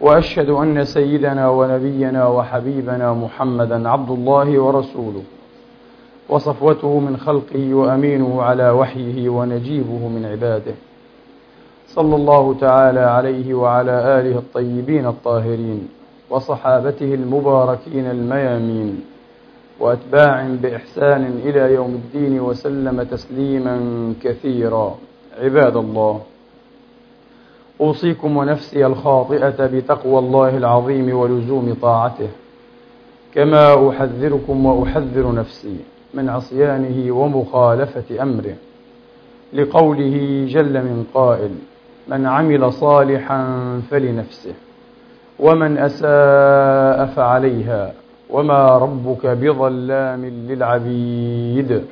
وأشهد أن سيدنا ونبينا وحبيبنا محمدا عبد الله ورسوله وصفوته من خلقه وأمينه على وحيه ونجيبه من عباده. صلى الله تعالى عليه وعلى آله الطيبين الطاهرين وصحابته المباركين الميامين وأتباع بإحسان إلى يوم الدين وسلم تسليما كثيرا. عباد الله أوصيكم ونفسي الخاطئة بتقوى الله العظيم ولزوم طاعته. كما أحذركم وأحذر نفسي من عصيانه ومخالفة أمره. لقوله جل من قائل من عمل صالحا فلنفسه ومن أساء فعليها وما ربك بظلام للعبيد.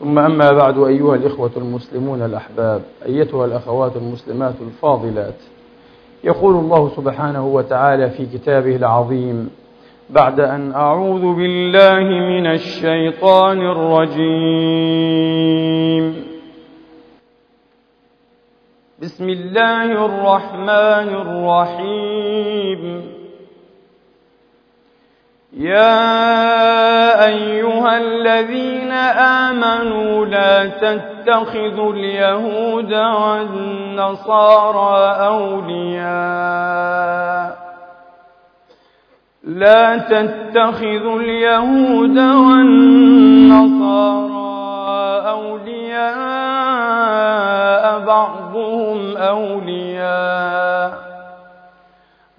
ثم أما بعد أيها الإخوة المسلمون الأحباب أيتها الأخوات المسلمات الفاضلات يقول الله سبحانه وتعالى في كتابه العظيم بعد أن أعوذ بالله من الشيطان الرجيم. بسم الله الرحمن الرحيم. يا أيها الذين آمنوا لا تتخذوا اليهود والنصارى أولياء. لا تتخذوا اليهود والنصارى أولياء بعضهم أولياء.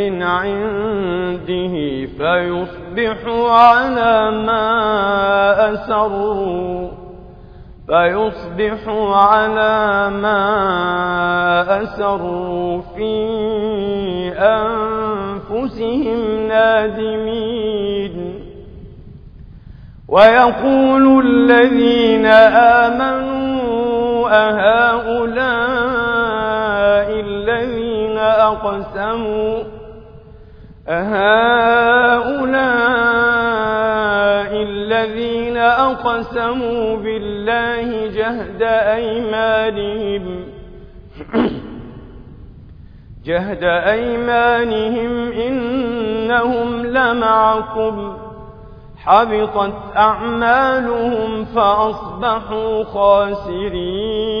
من عنده فيصبحوا على ما أسروا فيصبحوا على ما أسروا في أنفسهم نادمين. ويقول الذين آمنوا أهؤلاء الذين أقسموا أهؤلاء الذين أقسموا بالله جهد أيمانهم جهد أيمانهم إنهم لمعكم حبطت أعمالهم فأصبحوا خاسرين.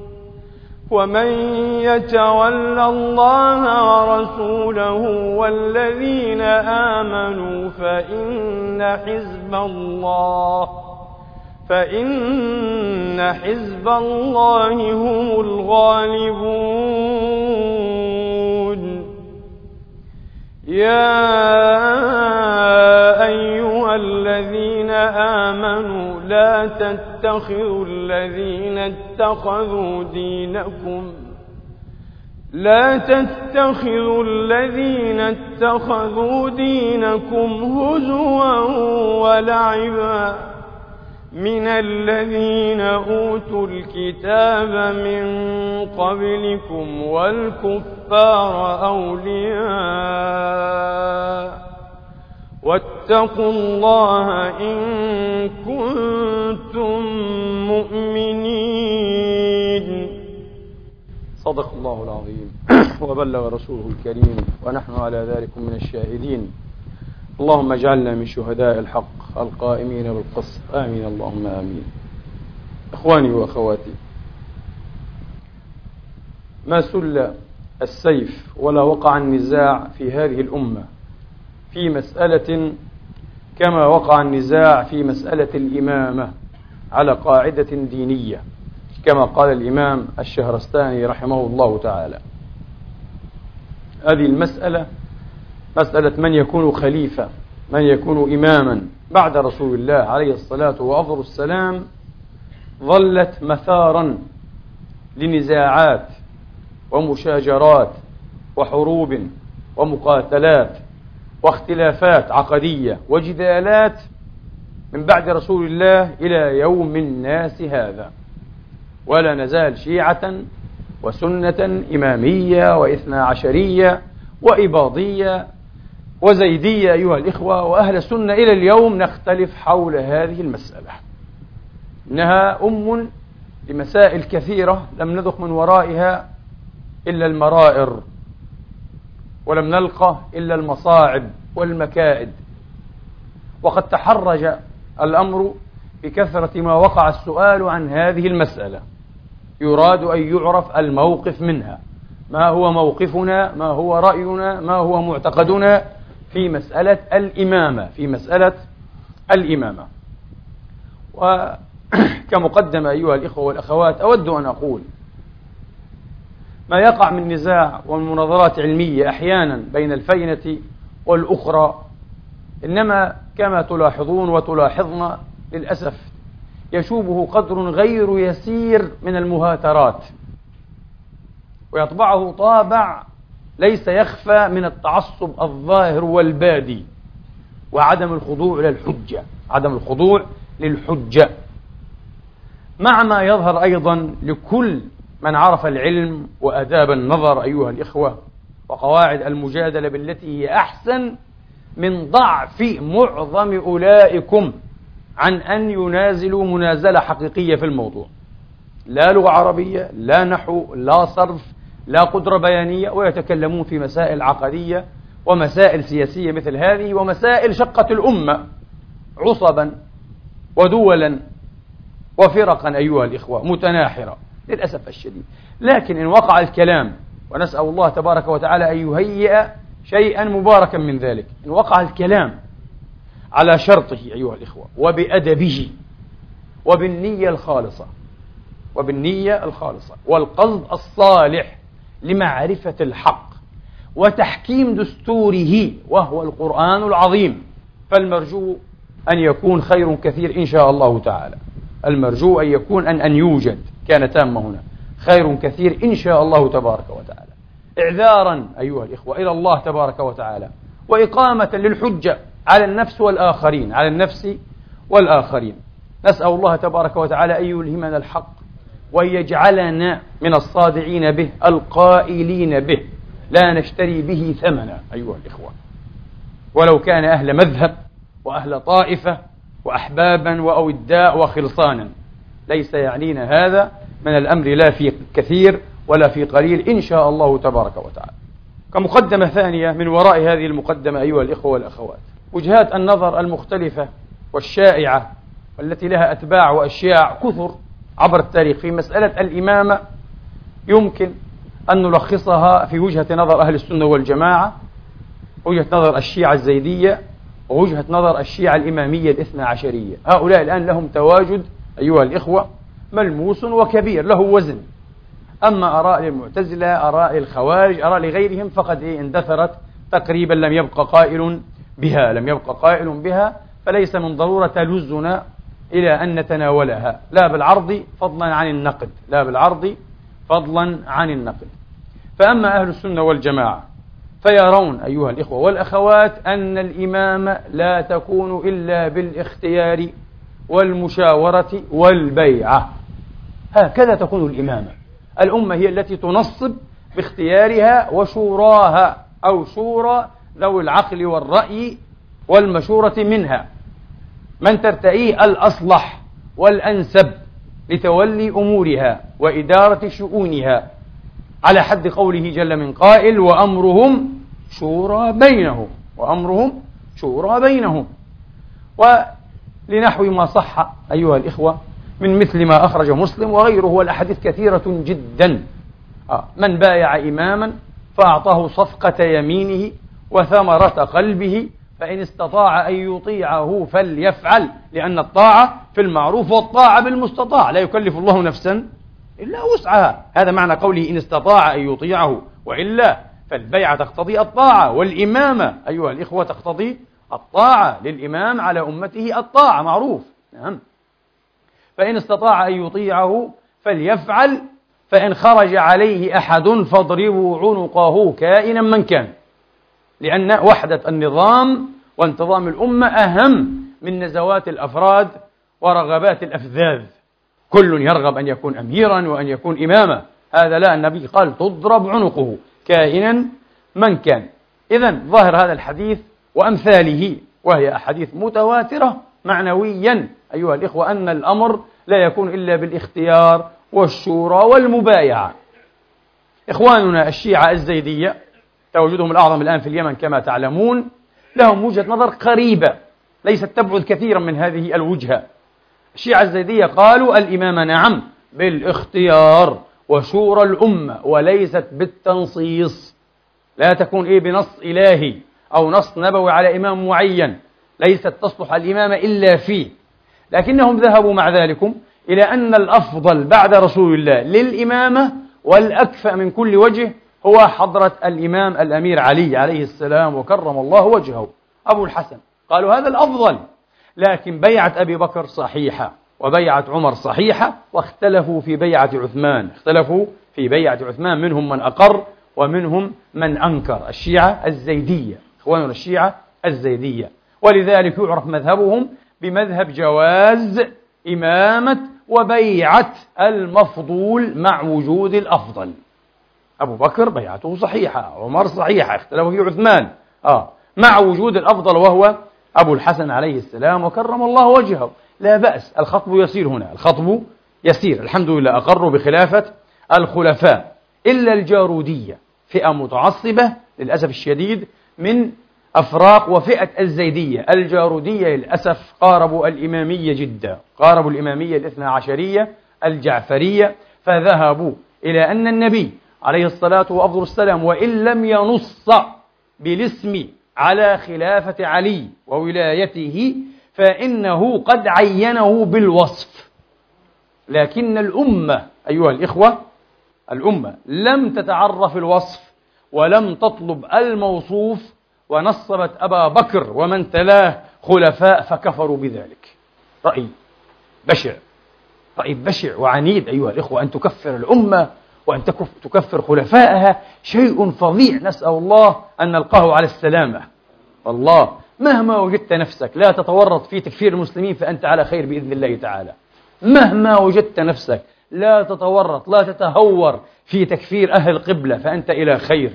ومن يتول الله ورسوله والذين آمنوا فإن حزب الله فإن حزب الله هم الغالبون. يا أيها الذين آمنوا لا تتخذوا الذين اتخذوا دينكم لا تتخذوا الذين اتخذوا دينكم هزوا ولعبا من الذين أوتوا الكتاب من قبلكم والكفار أولياء واتقوا الله إن كنتم مؤمنين. صدق الله العظيم. وبلغ رسوله الكريم ونحن على ذلك من الشاهدين. اللهم اجعلنا من شهداء الحق القائمين بالقسط. آمين. اللهم آمين. إخواني وأخواتي ما سل السيف ولا وقع النزاع في هذه الأمة في مسألة كما وقع النزاع في مسألة الإمامة على قاعدة دينية كما قال الإمام الشهرستاني رحمه الله تعالى. هذه المسألة مسألة من يكون خليفة من يكون إماما بعد رسول الله عليه الصلاة وأفضل السلام ظلت مثارا لنزاعات ومشاجرات وحروب ومقاتلات واختلافات عقدية وجدالات من بعد رسول الله إلى يوم الناس هذا. ولا نزال شيعة وسنة إمامية وإثنى عشرية وإباضية وزيدية أيها الإخوة وأهل السنة إلى اليوم نختلف حول هذه المسألة. إنها أم لمسائل كثيرة لم نذق من ورائها إلا المرائر. ولم نلقى إلا المصاعب والمكائد. وقد تحرج الأمر بكثرة ما وقع السؤال عن هذه المسألة. يراد أن يعرف الموقف منها. ما هو موقفنا؟ ما هو رأينا؟ ما هو معتقدنا؟ في مسألة الإمامة في مسألة الإمامة. وكمقدمة أيها الإخوة والأخوات أود أن أقول ما يقع من نزاع ومن مناظرات علمية أحيانا بين الفينة والأخرى إنما كما تلاحظون وتلاحظن للأسف يشوبه قدر غير يسير من المهاترات ويطبعه طابع ليس يخفى من التعصب الظاهر والبادي وعدم الخضوع للحجة عدم الخضوع للحجة. مع ما يظهر أيضا لكل من عرف العلم وأداب النظر أيها الإخوة وقواعد المجادلة بالتي هي أحسن من ضعف معظم أولئكم عن أن ينازلوا منازلة حقيقية في الموضوع. لا لغة عربية لا نحو لا صرف لا قدرة بيانية ويتكلمون في مسائل عقدية ومسائل سياسية مثل هذه ومسائل شقة الأمة عصبا ودولا وفرقا أيها الإخوة متناحرة. للأسف الشديد. لكن إن وقع الكلام ونسأل الله تبارك وتعالى أن يهيئ شيئا مباركا من ذلك. إن وقع الكلام على شرطه أيها الإخوة وبأدبه وبالنية الخالصة وبالنية الخالصة والقصد الصالح لمعرفة الحق وتحكيم دستوره وهو القرآن العظيم. فالمرجو أن يكون خير كثير إن شاء الله تعالى. المرجو أن يكون أن أن يوجد كان تامة هنا. خير كثير إن شاء الله تبارك وتعالى. إعذارا أيها الإخوة إلى الله تبارك وتعالى وإقامة للحجة على النفس والآخرين على النفس والآخرين. نسأل الله تبارك وتعالى أن يلهمنا الحق وأن يجعلنا من الصادعين به القائلين به. لا نشتري به ثمنا أيها الإخوة. ولو كان أهل مذهب وأهل طائفة وأحبابا وأوداء وخلصانا. ليس يعنينا هذا من الأمر لا في كثير ولا في قليل إن شاء الله تبارك وتعالى. كمقدمة ثانية من وراء هذه المقدمة أيها الإخوة والأخوات. وجهات النظر المختلفة والشائعة والتي لها أتباع وأشياع كثر عبر التاريخ. في مسألة الإمامة يمكن أن نلخصها في وجهة نظر أهل السنة والجماعة وجهة نظر الشيعة الزيدية ووجهة نظر الشيعة الإمامية الاثنى عشرية. هؤلاء الآن لهم تواجد أيها الإخوة ملموس وكبير له وزن. أما آراء المعتزلة آراء الخوارج آراء لغيرهم فقد إيه اندثرت تقريبا لم يبقى قائل بها لم يبقى قائل بها فليس من ضرورة تلزنا إلى أن نتناولها. لا بالعرض فضلا عن النقد لا بالعرض فضلا عن النقد. فأما أهل السنة والجماعة فيرون أيها الإخوة والأخوات أن الإمامة لا تكون إلا بالاختيار والمشاورة والبيعة. هكذا تكون الإمامة. الأمة هي التي تنصب باختيارها وشوراها أو شورى ذوي العقل والرأي والمشورة منها. من ترتئيه الأصلح والأنسب لتولي أمورها وإدارة شؤونها على حد قوله جل من قائل وأمرهم شورى بينهم وأمرهم شورى بينهم. ولنحو ما صح أيها الإخوة من مثل ما أخرج مسلم وغيره والأحاديث كثيرة جدا. آه، من بايع إماما فأعطاه صفقة يمينه وثمرة قلبه فإن استطاع أن يطيعه فليفعل لأن الطاعة في المعروف والطاعة بالمستطاع لا يكلف الله نفسا إلا وسعها. هذا معنى قوله إن استطاع أن يطيعه وإلا فالبيعة تقتضي الطاعة والإمامة أيها الإخوة تقتضي الطاعة للإمام على أمته الطاعة معروف. نعم. فإن استطاع أن يطيعه فليفعل فإن خرج عليه أحد فاضربوا عنقه كائنا من كان. لأن وحدة النظام وانتظام الأمة أهم من نزوات الأفراد ورغبات الأفذاذ. كل يرغب أن يكون أميرا وأن يكون إماما. هذا لا النبي قال تضرب عنقه كائنا من كان. إذا ظاهر هذا الحديث وأمثاله وهي أحاديث متواترة معنويا أيها الإخوة أن الأمر لا يكون إلا بالاختيار والشورى والمبايعة. إخواننا الشيعة الزيدية تواجدهم الأعظم الآن في اليمن كما تعلمون لهم وجهة نظر قريبة ليست تبعد كثيرا من هذه الوجهة. الشيعة الزيدية قالوا الإمامة نعم بالاختيار وشورى الأمة وليست بالتنصيص. لا تكون إيه بنص إلهي أو نص نبوي على إمام معين. ليست تصلح الإمامة إلا فيه. لكنهم ذهبوا مع ذلكم إلى أن الأفضل بعد رسول الله للإمامة والأكفأ من كل وجه هو حضرة الإمام الأمير علي عليه السلام وكرم الله وجهه. أبو الحسن. قالوا هذا الأفضل. لكن بيعة أبي بكر صحيحة وبيعة عمر صحيحة واختلفوا في بيعة عثمان. اختلفوا في بيعة عثمان منهم من أقر ومنهم من أنكر الشيعة الزيدية إخواننا الشيعة الزيدية. ولذلك يعرف مذهبهم بمذهب جواز إمامة وبيعة المفضول مع وجود الأفضل. أبو بكر بيعته صحيحة عمر صحيحة اختلفوا في عثمان. آه مع وجود الأفضل وهو أبو الحسن عليه السلام وكرم الله وجهه. لا بأس الخطب يسير هنا الخطب يسير. الحمد لله أقروا بخلافة الخلفاء إلا الجارودية فئة متعصبة للأسف الشديد من أفراق وفئة الزيدية. الجارودية للأسف قاربوا الإمامية جدا قاربوا الإمامية الاثنى عشرية الجعفرية. فذهبوا إلى أن النبي عليه الصلاة وأفضل السلام وإن لم ينص بالاسم على خلافة علي وولايته فإنه قد عينه بالوصف. لكن الأمة أيها الإخوة الأمة لم تتعرف الوصف ولم تطلب الموصوف ونصبت أبا بكر ومن تلاه خلفاء فكفروا بذلك. رأي بشع رأي بشع وعنيد أيها الإخوة أن تكفر الأمة وأن تكفر خلفائها شيء فظيع. نسأل الله أن نلقاه على السلامة. والله مهما وجدت نفسك لا تتورط في تكفير المسلمين فأنت على خير بإذن الله تعالى. مهما وجدت نفسك لا تتورط لا تتهور في تكفير أهل القبلة فأنت إلى خير.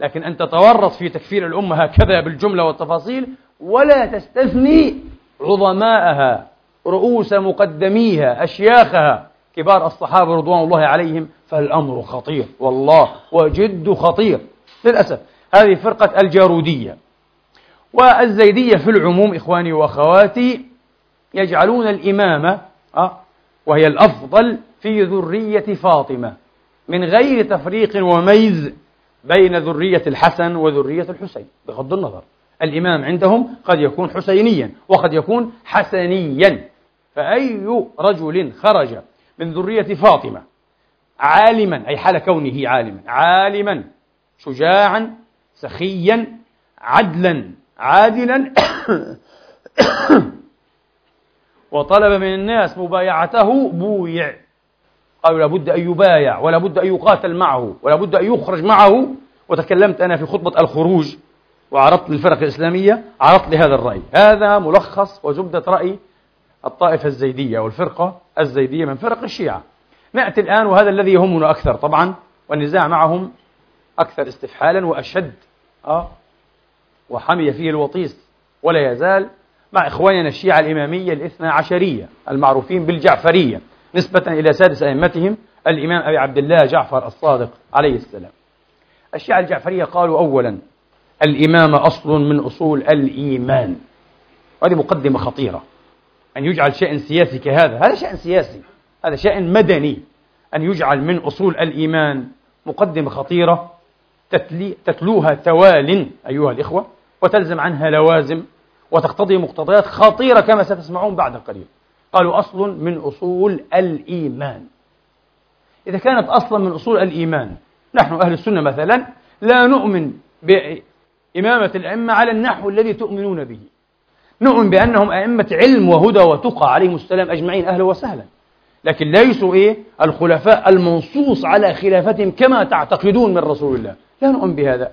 لكن أن تتورط في تكفير الأمة هكذا بالجملة والتفاصيل ولا تستثني عظماءها رؤوس مقدميها أشياخها. كبار الصحابة رضوان الله عليهم فالأمر خطير والله وجد خطير للأسف. هذه فرقة الجارودية والزيدية في العموم إخواني وأخواتي يجعلون الإمامة آه، وهي الأفضل في ذرية فاطمة من غير تفريق وميز بين ذرية الحسن وذرية الحسين بغض النظر. الإمام عندهم قد يكون حسينيا وقد يكون حسنيا فأي رجل خرج من ذرية فاطمة. عالما أي حال كونه عالما. عالما شجاعا سخيا عدلا عادلا. وطلب من الناس مبايعته بويع. قالوا لابد أن يبايع ولا بد أن يقاتل معه ولا بد أن يخرج معه. وتكلمت أنا في خطبة الخروج وعرضت للفرق الإسلامية عرضت لهذا الرأي. هذا ملخص وزبدة رأي الطائفة الزيدية والفرقة الزيدية من فرق الشيعة. نأتي الآن وهذا الذي يهمنا أكثر طبعا والنزاع معهم أكثر استفحالا وأشد آه وحمي فيه الوطيس ولا يزال مع إخواننا الشيعة الإمامية الاثنى عشرية المعروفين بالجعفرية نسبة إلى سادس أئمتهم الإمام أبي عبد الله جعفر الصادق عليه السلام. الشيعة الجعفرية قالوا أولا الإمامة أصل من أصول الإيمان وهذه مقدمة خطيرة. أن يجعل شيء سياسي كهذا. هذا شيء سياسي. هذا شيء مدني. أن يجعل من أصول الإيمان مقدمة خطيرة. تتلوها توال أيها الإخوة وتلزم عنها لوازم وتقتضي مقتضيات خطيرة كما ستسمعون بعد قليل قالوا أصل من أصول الإيمان. إذا كانت أصلا من أصول الإيمان نحن أهل السنة مثلا لا نؤمن بإمامة الأئمة على النحو الذي تؤمنون به. نؤمن بأنهم أئمة علم وهدى وتقى عليهم السلام أجمعين أهلا وسهلا. لكن ليسوا إيه؟ الخلفاء المنصوص على خلافتهم كما تعتقدون من رسول الله. لا نؤمن بهذا.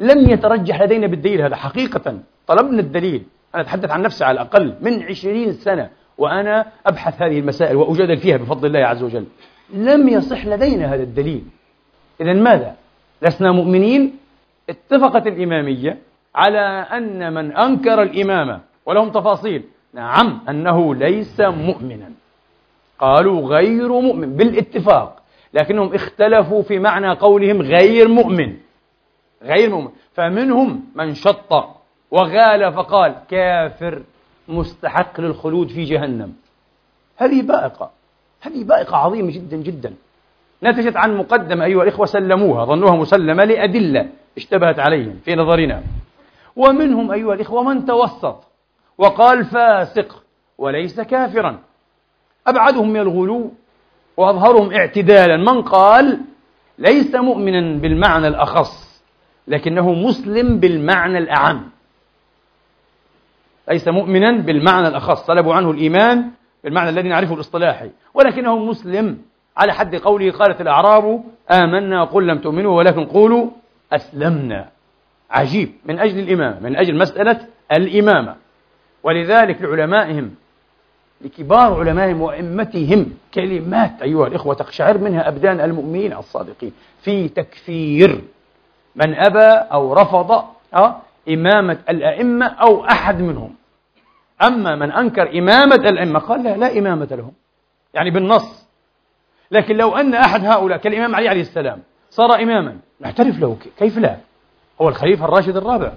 لم يترجح لدينا بالدليل هذا. حقيقة طلبنا الدليل. أنا أتحدث عن نفسي على الأقل من عشرين سنة وأنا أبحث هذه المسائل وأجادل فيها بفضل الله عز وجل. لم يصح لدينا هذا الدليل. إذا ماذا؟ لسنا مؤمنين؟ اتفقت الإمامية على أن من أنكر الإمامة ولهم تفاصيل. نعم أنه ليس مؤمنا. قالوا غير مؤمن بالاتفاق لكنهم اختلفوا في معنى قولهم غير مؤمن. غير مؤمن. فمنهم من شط وغال فقال كافر مستحق للخلود في جهنم. هذه بائقة. هذه بائقة عظيمة جدا جدا. نتجت عن مقدمة أيها الإخوة سلموها ظنوها مسلمة لأدلة اشتبهت عليهم في نظرنا. ومنهم أيها الإخوة من توسط وقال فاسق وليس كافرا. أبعدهم من الغلو وأظهرهم اعتدالا. من قال ليس مؤمنا بالمعنى الأخص لكنه مسلم بالمعنى الأعم. ليس مؤمنا بالمعنى الأخص. طلبوا عنه الإيمان بالمعنى الذي نعرفه الاصطلاحي ولكنه مسلم. على حد قوله قالت الأعراب آمنا قل لم تؤمنوا ولكن قولوا أسلمنا. عجيب. من أجل الإمامة من أجل مسألة الإمامة. ولذلك لعلمائهم لكبار علمائهم وأئمتهم كلمات أيها الإخوة تقشعر منها أبدان المؤمنين الصادقين. في تكفير من أبى أو رفض أه إمامة الأئمة أو أحد منهم. أما من أنكر إمامة الأئمة قال لا لا إمامة لهم. يعني بالنص. لكن لو أن أحد هؤلاء كالإمام علي عليه السلام صار إماما نعترف له كيف لا؟ هو الخليفة الراشد الرابع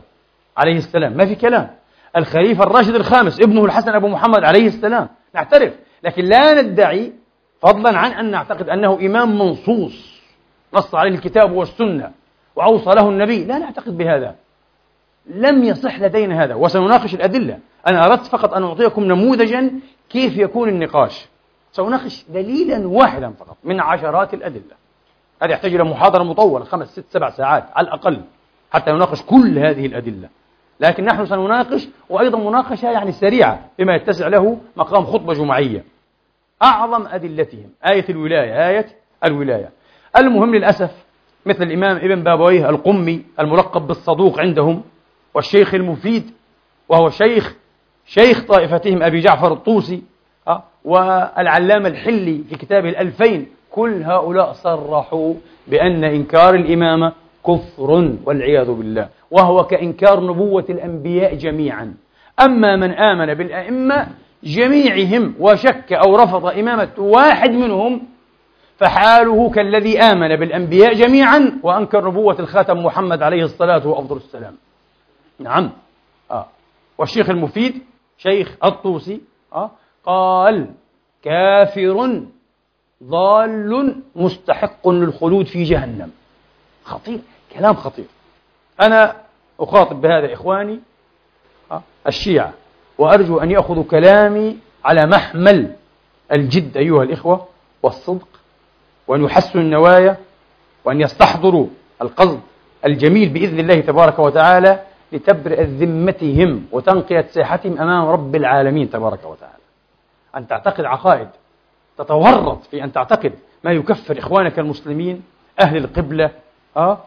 عليه السلام. ما في كلام. الخليفة الراشد الخامس ابنه الحسن أبو محمد عليه السلام. نعترف. لكن لا ندعي فضلا عن أن نعتقد أنه إمام منصوص نص عليه الكتاب والسنة وأوصى له النبي. لا نعتقد بهذا. لم يصح لدينا هذا وسنناقش الأدلة. أنا أردت فقط أن أعطيكم نموذجا كيف يكون النقاش. سأناقش دليلا واحدا فقط من عشرات الأدلة. هذا يحتاج إلى محاضرة مطولة خمس ست سبع ساعات على الأقل. حتى نناقش كل هذه الأدلة. لكن نحن سنناقش وأيضا مناقشة يعني سريعة بما يتسع له مقام خطبة جمعية. أعظم أدلتهم آية الولاية آية الولاية. المهم للأسف مثل الإمام ابن بابويه القمي الملقب بالصدوق عندهم والشيخ المفيد وهو شيخ شيخ طائفتهم أبي جعفر الطوسي آه، والعلامة الحلي في كتابه الألفين. كل هؤلاء صرحوا بأن إنكار الإمامة كفر والعياذ بالله وهو كإنكار نبوة الأنبياء جميعا أما من آمن بالأئمة جميعهم وشك أو رفض إمامة واحد منهم فحاله كالذي آمن بالأنبياء جميعا وأنكر نبوة الخاتم محمد عليه الصلاة وأفضل السلام نعم آه. والشيخ المفيد شيخ الطوسي آه. قال كافر ضال مستحق للخلود في جهنم خطير كلام خطير أنا أخاطب بهذا إخواني آه. الشيعة وأرجو أن يأخذوا كلامي على محمل الجد أيها الإخوة والصدق وأن يحسنوا النوايا وأن يستحضروا القصد الجميل بإذن الله تبارك وتعالى لتبرئ ذمتهم وتنقية ساحتهم أمام رب العالمين تبارك وتعالى أن تعتقد عقائد تتورط في أن تعتقد ما يكفر إخوانك المسلمين أهل القبلة أه؟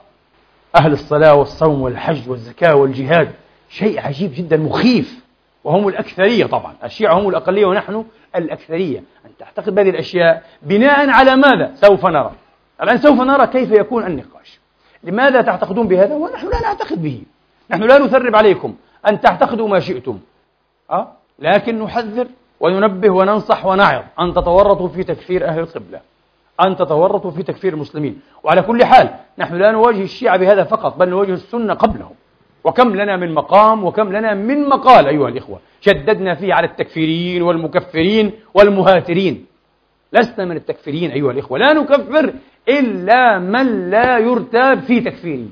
أهل الصلاة والصوم والحج والزكاة والجهاد. شيء عجيب جدا مخيف. وهم الأكثرية طبعا. الشيعة هم الأقلية ونحن الأكثرية. أن تعتقد بهذه الأشياء بناء على ماذا؟ سوف نرى؟ الآن سوف نرى كيف يكون النقاش. لماذا تعتقدون بهذا؟ ونحن لا نعتقد به. نحن لا نثرب عليكم أن تعتقدوا ما شئتم. أه؟ لكن نحذر وننبه وننصح ونعظ أن تتورطوا في تكفير أهل القبلة. أن تتورطوا في تكفير المسلمين. وعلى كل حال نحن لا نواجه الشيعة بهذا فقط بل نواجه السنة قبلهم. وكم لنا من مقام وكم لنا من مقال أيها الإخوة شددنا فيه على التكفيريين والمكفرين والمهاترين. لسنا من التكفيرين أيها الإخوة. لا نكفر إلا من لا يرتاب في تكفيره.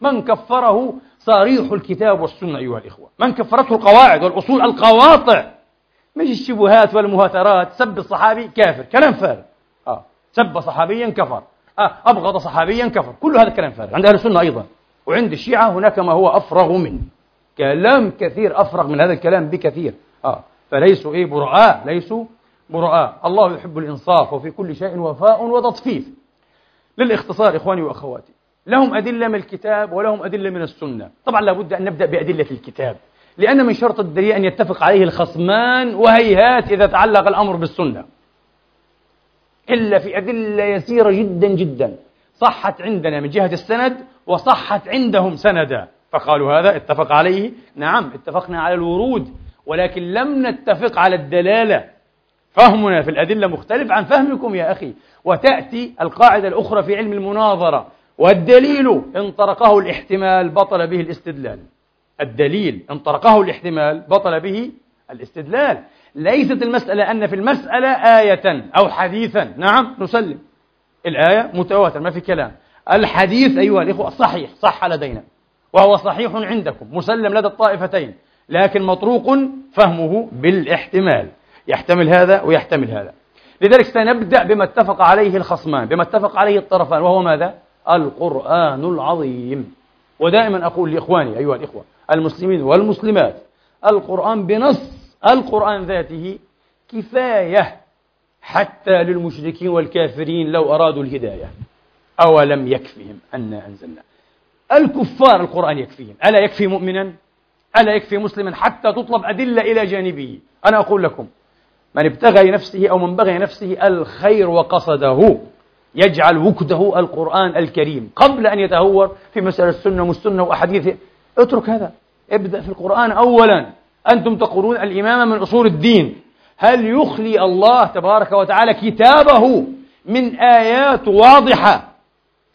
من كفره صريح الكتاب والسنة أيها الإخوة. من كفرته القواعد والأصول القواطع. مش الشبهات والمهاترات. سب الصحابي كافر. كلام فارغ. سب صحابيا كفر. آه. أبغض صحابيا كفر. كل هذا كلام فارغ. عند أهل السنة أيضا. وعند الشيعة هناك ما هو أفرغ منه. كلام كثير أفرغ من هذا الكلام بكثير. آه. فليسوا إيه براء ليسوا براء الله يحب الإنصاف وفي كل شيء وفاء وتطفيف للاختصار إخواني وأخواتي لهم أدلة من الكتاب ولهم أدلة من السنة. طبعا لابد أن نبدأ بأدلة الكتاب. لأن من شرط الدليل أن يتفق عليه الخصمان وهيهات إذا تعلق الأمر بالسنة. إلا في أدلة يسيرة جدا جدا. صحت عندنا من جهة السند وصحت عندهم سندا. فقالوا هذا اتفق عليه. نعم اتفقنا على الورود ولكن لم نتفق على الدلالة. فهمنا في الأدلة مختلف عن فهمكم يا أخي. وتأتي القاعدة الأخرى في علم المناظرة. والدليل إن طرقه الاحتمال بطل به الاستدلال. الدليل إن طرقه الاحتمال بطل به الاستدلال. ليست المسألة أن في المسألة آية أو حديثا. نعم نسلم. الآية متواتر ما في كلام. الحديث أيها الإخوة صحيح صح لدينا وهو صحيح عندكم مسلم لدى الطائفتين لكن مطروق فهمه بالاحتمال. يحتمل هذا ويحتمل هذا. لذلك سنبدأ بما اتفق عليه الخصمان بما اتفق عليه الطرفان وهو ماذا؟ القرآن العظيم. ودائما أقول لإخواني أيها الإخوة المسلمين والمسلمات القرآن بنص القرآن ذاته كفاية حتى للمشركين والكافرين لو أرادوا الهداية. أولم يكفهم أنا أنزلنا. الكفار القرآن يكفيهم. ألا يكفي مؤمنا؟ ألا يكفي مسلما؟ حتى تطلب أدلة إلى جانبه. أنا أقول لكم من ابتغى لنفسه أو من بغي نفسه الخير وقصده. يجعل وكده القرآن الكريم. قبل أن يتهور في مسألة السنة والسنة وأحاديث. اترك هذا. ابدأ في القرآن أولا. أنتم تقولون الإمامة من أصول الدين. هل يخلي الله تبارك وتعالى كتابه من آيات واضحة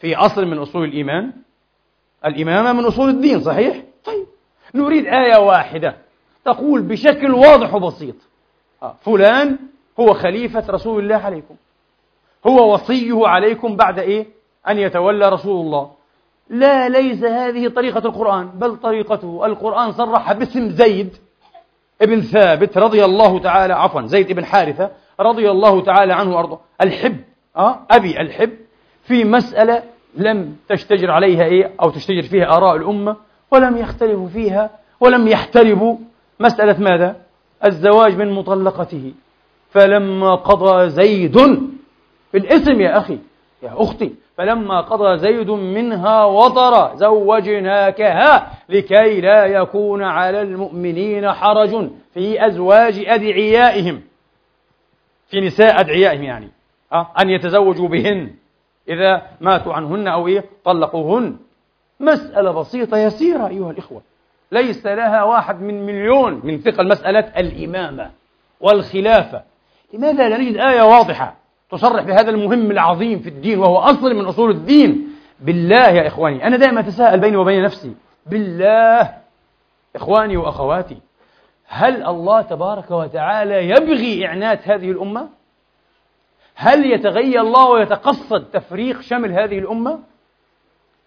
في أصل من أصول الإيمان؟ الإمامة من أصول الدين صحيح؟ طيب. نريد آية واحدة. تقول بشكل واضح وبسيط. آه، فلان هو خليفة رسول الله عليكم. هو وصيه عليكم بعد إيه؟ أن يتولى رسول الله. لا ليس هذه طريقة القرآن بل طريقته. القرآن صرح باسم زيد. ابن ثابت رضي الله تعالى عفوا زيد ابن حارثة رضي الله تعالى عنه وأرضاه الحب أه؟ أبي الحب في مسألة لم تشتجر عليها إيه أو تشتجر فيها آراء الأمة ولم يختلفوا فيها ولم يحتربوا مسألة ماذا؟ الزواج من مطلقته فلما قضى زيد الاسم يا أخي يا أختي فلما قضى زيد منها وطرا زوجناكها لكي لا يكون على المؤمنين حرج في أزواج أدعيائهم. في نساء أدعيائهم يعني؟ أن يتزوجوا بهن. إذا ماتوا عنهن أو إيه طلقوهن. مسألة بسيطة يسيرة أيها الإخوة. ليس لها واحد من مليون من ثقل مسألة الإمامة والخلافة. لماذا؟ لا نجد آية واضحة. تصرح بهذا المهم العظيم في الدين وهو أصل من أصول الدين بالله يا إخواني أنا دائما أتساءل بيني وبين نفسي بالله إخواني وأخواتي هل الله تبارك وتعالى يبغي إعنات هذه الأمة؟ هل يتغير الله ويتقصد تفريق شمل هذه الأمة؟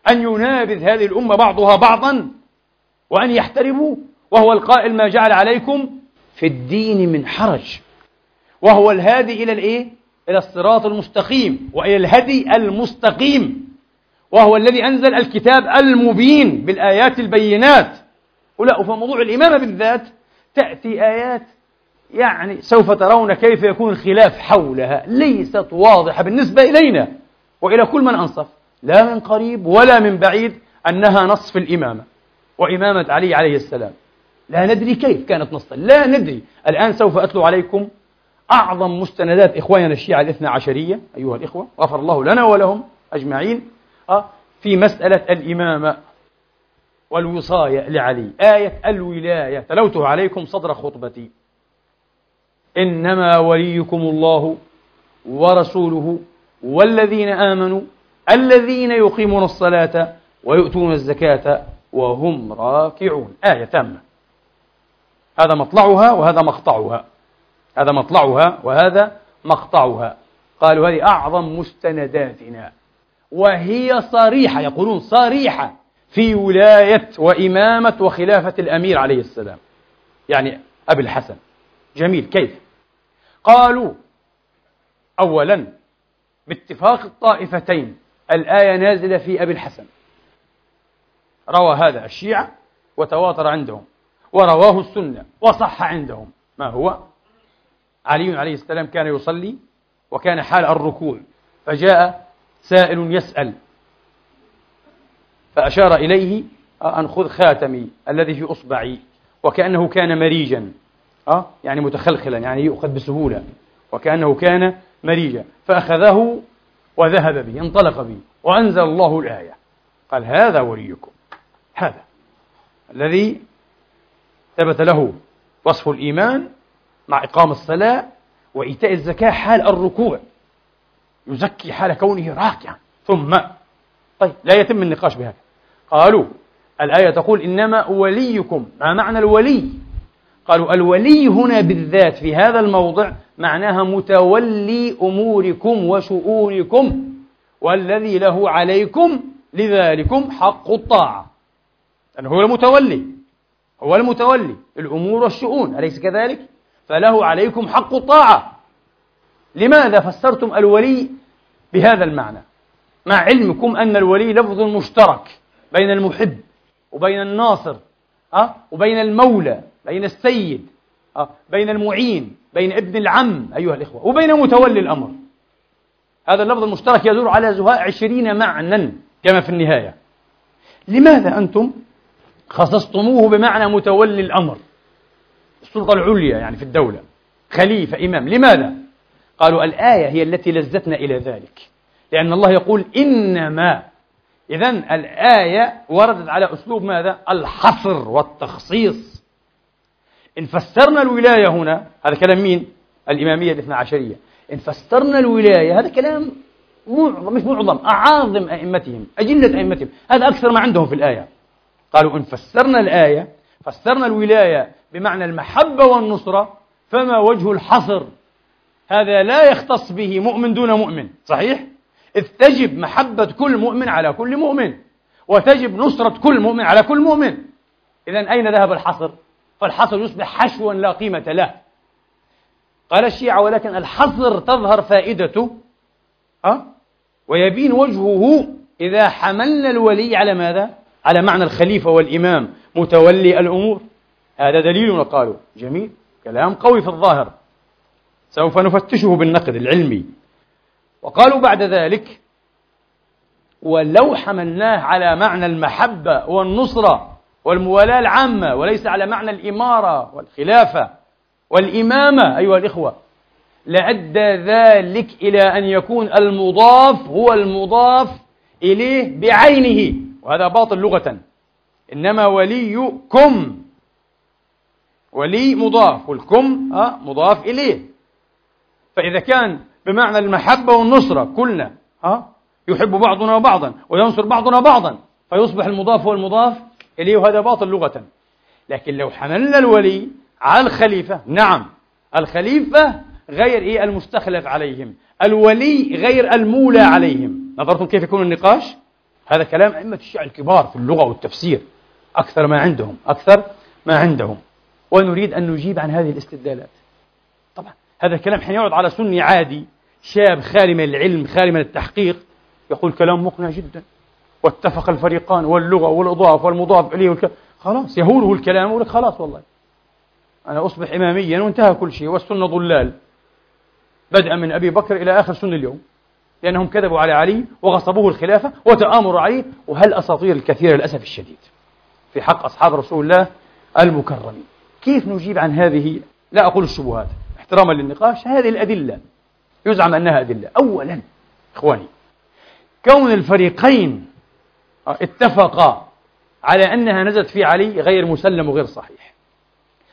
أن ينابذ هذه الأمة بعضها بعضا وأن يحترموا وهو القائل ما جعل عليكم في الدين من حرج وهو الهادي إلى الإيه؟ إلى الصراط المستقيم وإلى الهدي المستقيم وهو الذي أنزل الكتاب المبين بالآيات البينات. ولا وفي موضوع الإمامة بالذات تأتي آيات يعني سوف ترون كيف يكون الخلاف حولها ليست واضحة بالنسبة إلينا وإلى كل من أنصف. لا من قريب ولا من بعيد أنها نصف الإمامة. وإمامة علي عليه السلام. لا ندري كيف كانت نصا لا ندري. الآن سوف أتلو عليكم أعظم مستندات إخواننا الشيعة الاثنى عشرية أيها الإخوة غفر الله لنا ولهم أجمعين آه، في مسألة الإمامة والوصاية لعلي. آية الولاية تلوتها عليكم صدر خطبتي. إنما وليكم الله ورسوله والذين آمنوا الذين يقيمون الصلاة ويؤتون الزكاة وهم راكعون. آية تامة. هذا مطلعها وهذا مقطعها. هذا مطلعها وهذا مقطعها. قالوا هذه أعظم مستنداتنا. وهي صريحة يقولون صريحة في ولاية وإمامة وخلافة الأمير عليه السلام يعني أبي الحسن. جميل كيف؟ قالوا أولا باتفاق الطائفتين الآية نازلة في أبي الحسن. روى هذا الشيعة وتواتر عندهم ورواه السنة وصح عندهم ما هو؟ علي عليه السلام كان يصلي وكان حال الركوع فجاء سائل يسأل فأشار إليه أن خذ خاتمي الذي في أصبعي وكأنه كان مريجا أه؟ يعني متخلخلا يعني يؤخذ بسهولة وكأنه كان مريجا فأخذه وذهب به انطلق به وأنزل الله الآية قال هذا وليكم هذا الذي ثبت له وصف الإيمان مع إقام الصلاة وإيتاء الزكاة حال الركوع. يزكي حال كونه راكعا. ثم طيب لا يتم النقاش بهذا. قالوا الآية تقول إنما وليكم. ما معنى الولي؟ قالوا الولي هنا بالذات في هذا الموضع معناها متولي أموركم وشؤونكم والذي له عليكم لذلكم حق الطاعة. لأنه هو المتولي. هو المتولي. الأمور والشؤون أليس كذلك؟ فله عليكم حق الطاعة لماذا فسرتم الولي بهذا المعنى مع علمكم أن الولي لفظ مشترك بين المحب وبين الناصر أه؟ وبين المولى بين السيد أه؟ بين المعين بين ابن العم أيها الإخوة وبين متولي الأمر هذا اللفظ المشترك يدور على زهاء عشرين معنى كما في النهاية لماذا أنتم خصصتموه بمعنى متولي الأمر السلطة العليا يعني في الدولة. خليفة إمام. لماذا؟ قالوا الآية هي التي لزتنا إلى ذلك. لأن الله يقول إنما إذا الآية وردت على أسلوب ماذا؟ الحصر والتخصيص. إن فسرنا الولاية هنا هذا كلام مين؟ الإمامية الاثنى عشرية. إن فسرنا الولاية هذا كلام معظم مش معظم أعاظم أئمتهم أجلة أئمتهم. هذا أكثر ما عندهم في الآية. قالوا إن فسرنا الآية فسرنا الولاية بمعنى المحبة والنصرة فما وجه الحصر هذا لا يختص به مؤمن دون مؤمن صحيح؟ إذ تجب محبة كل مؤمن على كل مؤمن وتجب نصرة كل مؤمن على كل مؤمن إذا أين ذهب الحصر؟ فالحصر يصبح حشوا لا قيمة له قال الشيعة ولكن الحصر تظهر فائدته أه؟ ويبين وجهه إذا حملنا الولي على ماذا؟ على معنى الخليفة والإمام متولي الأمور. هذا دليل قالوا. جميل. كلام قوي في الظاهر. سوف نفتشه بالنقد العلمي. وقالوا بعد ذلك ولو حملناه على معنى المحبة والنصرة والموالاة العامة وليس على معنى الإمارة والخلافة والإمامة أيها الإخوة لأدى ذلك إلى أن يكون المضاف هو المضاف إليه بعينه. وهذا باطل لغة. إنما وليكم. ولي مضاف والكم آه مضاف إليه. فإذا كان بمعنى المحبة والنصرة كلنا آه يحب بعضنا بعضا وينصر بعضنا بعضا فيصبح المضاف هو المضاف إليه وهذا باطل لغة. لكن لو حملنا الولي على الخليفة نعم الخليفة غير إيه المستخلف عليهم الولي غير المولى عليهم. نظرتم كيف يكون النقاش؟ هذا كلام أئمة الشيعة الكبار في اللغة والتفسير. أكثر ما عندهم أكثر ما عندهم. ونريد أن نجيب عن هذه الاستدلالات. طبعا هذا الكلام حين يعرض على سني عادي شاب خالي من العلم خالي من التحقيق يقول كلام مقنع جدا. واتفق الفريقان واللغة والإضاف والمضاف إليه والكلام خلاص يهوله الكلام يقول لك خلاص والله. أنا أصبح إماميا وانتهى كل شيء والسنة ضلال. بدءا من أبي بكر إلى آخر سن اليوم. لأنهم كذبوا على علي وغصبوه الخلافة وتآمروا عليه. وهل أساطير الكثير للأسف الشديد؟ في حق أصحاب رسول الله المكرمين. كيف نجيب عن هذه؟ لا أقول الشبهات احتراما للنقاش هذه الأدلة. يزعم أنها أدلة. أولا إخواني كون الفريقين اتفقا على أنها نزلت في علي غير مسلم وغير صحيح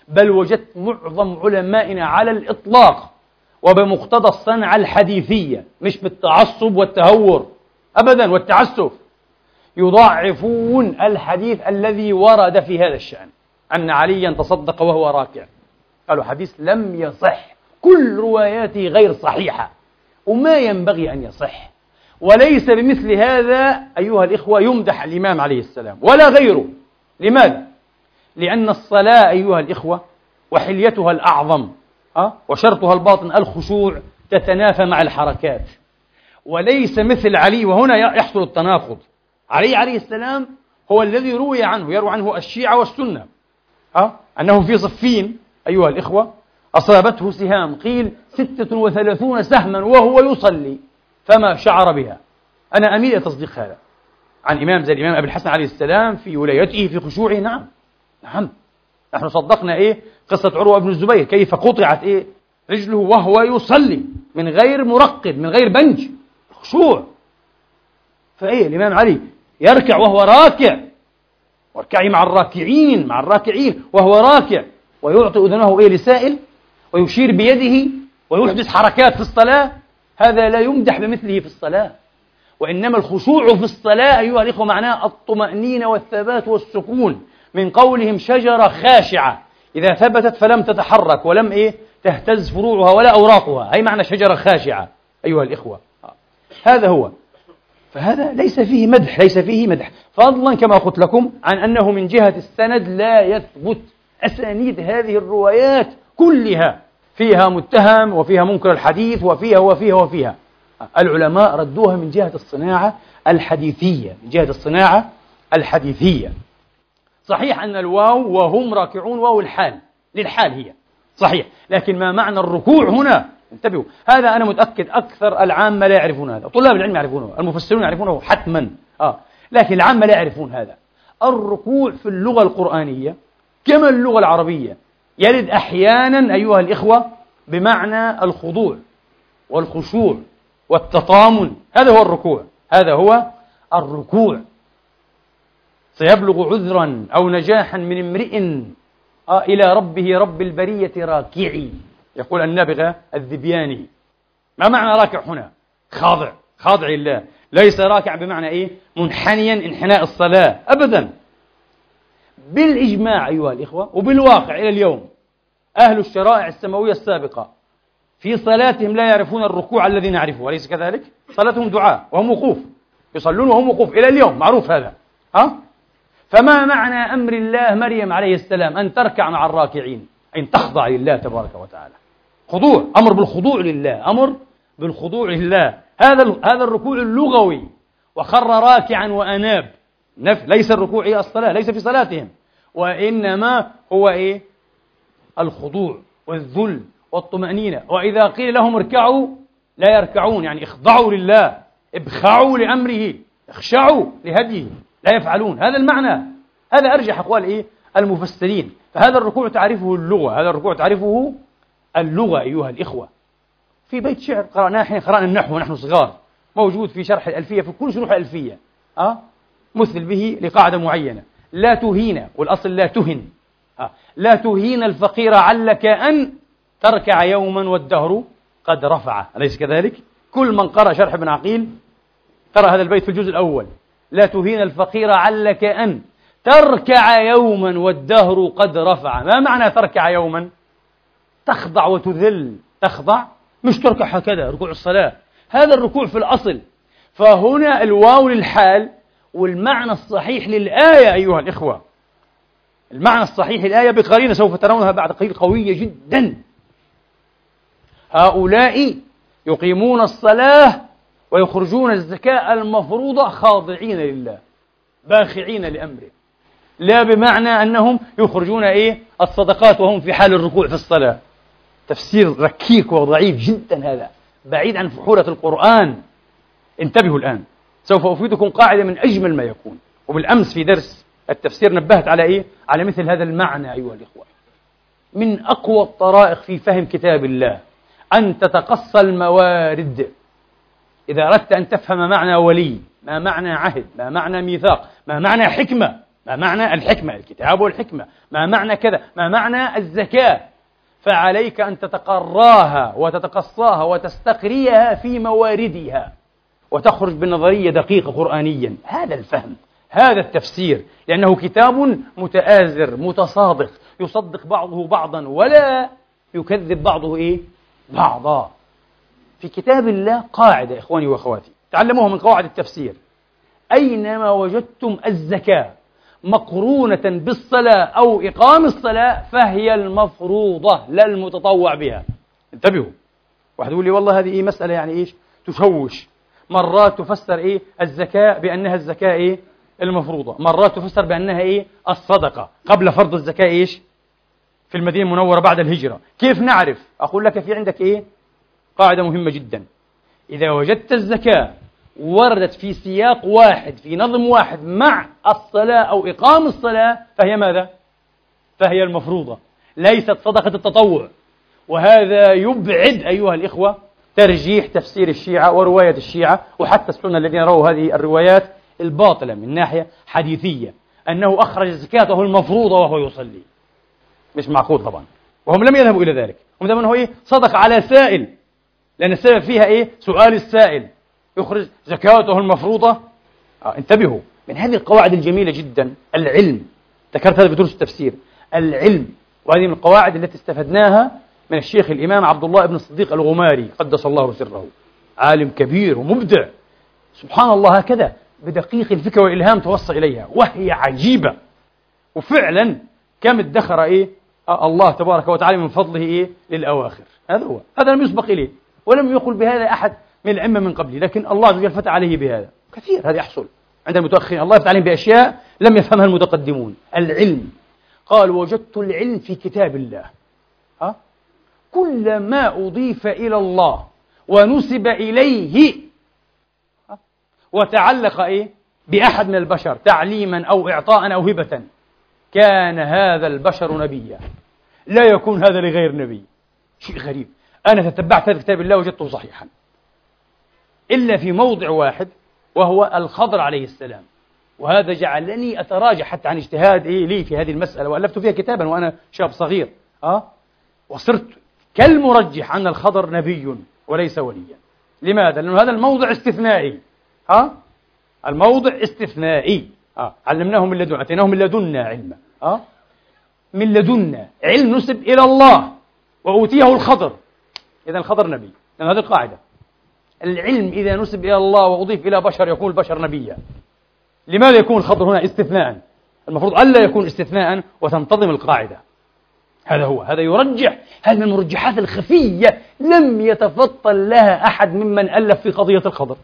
بل وجدت معظم علمائنا على الإطلاق وبمقتضى الصنعة الحديثية مش بالتعصب والتهور أبدا والتعسف. يضاعفون الحديث الذي ورد في هذا الشأن. أن عليا تصدق وهو راكع. قالوا حديث لم يصح. كل رواياته غير صحيحة. وما ينبغي أن يصح. وليس بمثل هذا أيها الإخوة يمدح الإمام عليه السلام. ولا غيره. لماذا؟ لأن الصلاة أيها الإخوة وحليتها الأعظم أه؟ وشرطها الباطن الخشوع تتنافى مع الحركات. وليس مثل علي وهنا يحصل التناقض. علي عليه السلام هو الذي روي عنه يروي عنه الشيعة والسنة. أه؟ أنه في صفين أيها الإخوة. أصابته سهام قيل ستة وثلاثون سهما وهو يصلي فما شعر بها. أنا أميل إلى تصديق هذا. عن إمام زي الإمام أبي الحسن عليه السلام في ولايته في خشوعه. نعم. نعم. نحن صدقنا إيه؟ قصة عروة بن الزبير كيف قطعت إيه؟ رجله وهو يصلي من غير مرقد من غير بنج خشوع. فإيه؟ الإمام علي يركع وهو راكع. واركعي مع الراكعين مع الراكعين وهو راكع. ويعطي أذنه إيه لسائل ويشير بيده ويحدث حركات في الصلاة. هذا لا يمدح بمثله في الصلاة. وإنما الخشوع في الصلاة أيها الإخوة معناه الطمأنينة والثبات والسكون من قولهم شجرة خاشعة. إذا ثبتت فلم تتحرك ولم إيه؟ تهتز فروعها ولا أوراقها. أي معنى شجرة خاشعة أيها الإخوة؟ هذا هو. فهذا ليس فيه مدح ليس فيه مدح. فضلا كما قلت لكم عن أنه من جهة السند لا يثبت أسانيد هذه الروايات كلها. فيها متهم وفيها منكر الحديث وفيها وفيها وفيها. العلماء ردوها من جهة الصناعة الحديثية من جهة الصناعة الحديثية. صحيح أن الواو وهم راكعون واو الحال للحال هي. صحيح. لكن ما معنى الركوع هنا؟ انتبهوا. هذا أنا متأكد أكثر العامة لا يعرفون هذا. طلاب العلم يعرفونه المفسرون يعرفونه حتما. آه. لكن العامة لا يعرفون هذا. الركوع في اللغة القرآنية كما اللغة العربية يرد أحيانا أيها الإخوة بمعنى الخضوع والخشوع والتطامن هذا هو الركوع. هذا هو الركوع. سيبلغ عذرا أو نجاحا من امرئ آه إلى ربه رب البرية راكعي. يقول النابغة الذبياني. ما معنى راكع هنا؟ خاضع. خاضع لله. ليس راكع بمعنى إيه؟ منحنيا انحناء الصلاة. أبدا. بالإجماع أيها الإخوة وبالواقع إلى اليوم أهل الشرائع السماوية السابقة في صلاتهم لا يعرفون الركوع الذي نعرفه أليس كذلك؟ صلاتهم دعاء وهم وقوف. يصلون وهم وقوف. إلى اليوم. معروف هذا. ها؟ فما معنى أمر الله مريم عليه السلام أن تركع مع الراكعين؟ أن تخضع لله تبارك وتعالى. خضوع أمر بالخضوع لله أمر بالخضوع لله. هذا هذا الركوع اللغوي. وخر راكعا وأناب. ليس الركوع هي الصلاة ليس في صلاتهم. وإنما هو إيه؟ الخضوع والذل والطمأنينة. وإذا قيل لهم اركعوا لا يركعون. يعني اخضعوا لله. ابخعوا لأمره. اخشعوا لهديه. لا يفعلون. هذا المعنى. هذا أرجح أقوال إيه؟ المفسرين. فهذا الركوع تعرفه اللغة هذا الركوع تعرفه اللغة أيها الإخوة. في بيت شعر قرأناه حين قرأنا النحو ونحن صغار. موجود في شرح الألفية في كل شروح الألفية. أه؟ مثل به لقاعدة معينة. لا تهين والأصل لا تهن. لا تهين الفقير علك أن تركع يوما والدهر قد رفع أليس كذلك؟ كل من قرأ شرح ابن عقيل قرأ هذا البيت في الجزء الأول. لا تهين الفقير علك أن تركع يوما والدهر قد رفع. ما معنى تركع يوما؟ تخضع وتذل. تخضع؟ مش تركع هكذا ركوع الصلاة. هذا الركوع في الأصل. فهنا الواو للحال والمعنى الصحيح للآية أيها الإخوة. المعنى الصحيح للآية بقرينة سوف ترونها بعد قليل قوية جدا. هؤلاء يقيمون الصلاة ويخرجون الزكاة المفروضة خاضعين لله باخعين لأمره. لا بمعنى أنهم يخرجون إيه؟ الصدقات وهم في حال الركوع في الصلاة. تفسير ركيك وضعيف جدا هذا بعيد عن فحولة القرآن. انتبهوا الآن سوف أفيدكم قاعدة من أجمل ما يكون. وبالأمس في درس التفسير نبهت على إيه؟ على مثل هذا المعنى أيها الإخوة. من أقوى الطرائق في فهم كتاب الله أن تتقصى الموارد. إذا أردت أن تفهم معنى ولي ما معنى عهد ما معنى ميثاق ما معنى حكمة ما معنى الحكمة؟ الكتاب والحكمة. ما معنى كذا؟ ما معنى الزكاة؟ فعليك أن تتقراها وتتقصاها وتستقريها في مواردها وتخرج بنظرية دقيقة قرآنيا. هذا الفهم هذا التفسير. لأنه كتاب متآزر متصادق. يصدق بعضه بعضا ولا يكذب بعضه إيه؟ بعضا. في كتاب الله قاعدة إخواني وأخواتي تعلموها من قواعد التفسير. أينما وجدتم الزكاة مقرونة بالصلاة أو إقام الصلاة فهي المفروضة لا المتطوع بها. انتبهوا. واحد يقول لي والله هذه إيه مسألة يعني إيش؟ تشوش. مرات تفسر إيه؟ الزكاة بأنها الزكاة إيه؟ المفروضة. مرات تفسر بأنها إيه؟ الصدقة. قبل فرض الزكاة إيش؟ في المدينة المنورة بعد الهجرة. كيف نعرف؟ أقول لك في عندك إيه؟ قاعدة مهمة جدا. إذا وجدت الزكاة وردت في سياق واحد في نظم واحد مع الصلاة أو إقام الصلاة فهي ماذا؟ فهي المفروضة. ليست صدقة التطوع. وهذا يبعد أيها الإخوة ترجيح تفسير الشيعة ورواية الشيعة وحتى السنة الذين رووا هذه الروايات الباطلة من ناحية حديثية. أنه أخرج زكاته المفروضة وهو يصلي. مش معقول طبعا. وهم لم يذهبوا إلى ذلك. هم ذهبوا أنه إيه؟ صدق على سائل. لأن السبب فيها إيه؟ سؤال السائل. يخرج زكاته المفروضة. آه انتبهوا من هذه القواعد الجميلة جدا العلم. ذكرت هذا بدروس التفسير. العلم وهذه من القواعد التي استفدناها من الشيخ الإمام عبد الله بن الصديق الغماري قدس الله سره. عالم كبير ومبدع. سبحان الله هكذا بدقيق الفكرة والإلهام توصل إليها. وهي عجيبة. وفعلا كم ادخر إيه؟ آه الله تبارك وتعالى من فضله إيه؟ للأواخر. هذا هو. هذا لم يسبق إليه. ولم يقل بهذا أحد. من الأئمة من قبله لكن الله عز وجل فتح عليه بهذا. كثير هذا يحصل. عند المتأخرين الله يفتح عليهم بأشياء لم يفهمها المتقدمون. العلم. قال وجدت العلم في كتاب الله. ها؟ كل ما أضيف إلى الله ونسب إليه. ها؟ وتعلق إيه؟ بأحد من البشر تعليما أو إعطاء أو هبة. كان هذا البشر نبيا. لا يكون هذا لغير نبي. شيء غريب. أنا تتبعت هذا كتاب الله وجدته صحيحا. إلا في موضع واحد وهو الخضر عليه السلام وهذا جعلني أتراجع حتى عن اجتهاد إيه لي في هذه المسألة وألفت فيها كتابا وأنا شاب صغير أه؟ وصرت كالمرجح أن الخضر نبي وليس وليا لماذا؟ لأن هذا الموضع استثنائي ها؟ أه؟ الموضع استثنائي أه؟ علمناه من لدن أتيناه من لدنا علما أه؟ من لدنا علم نسب إلى الله وأوتيه الخضر إذا الخضر نبي لأن هذه القاعدة العلم إذا نسب إلى الله وأضيف إلى بشر يكون البشر نبيا. لماذا يكون الخطر هنا استثناء؟ المفروض ألا يكون استثناء وتنتظم القاعدة. هذا هو. هذا يرجح. هذه من المرجحات الخفية لم يتفطن لها أحد ممن ألف في قضية الخضر؟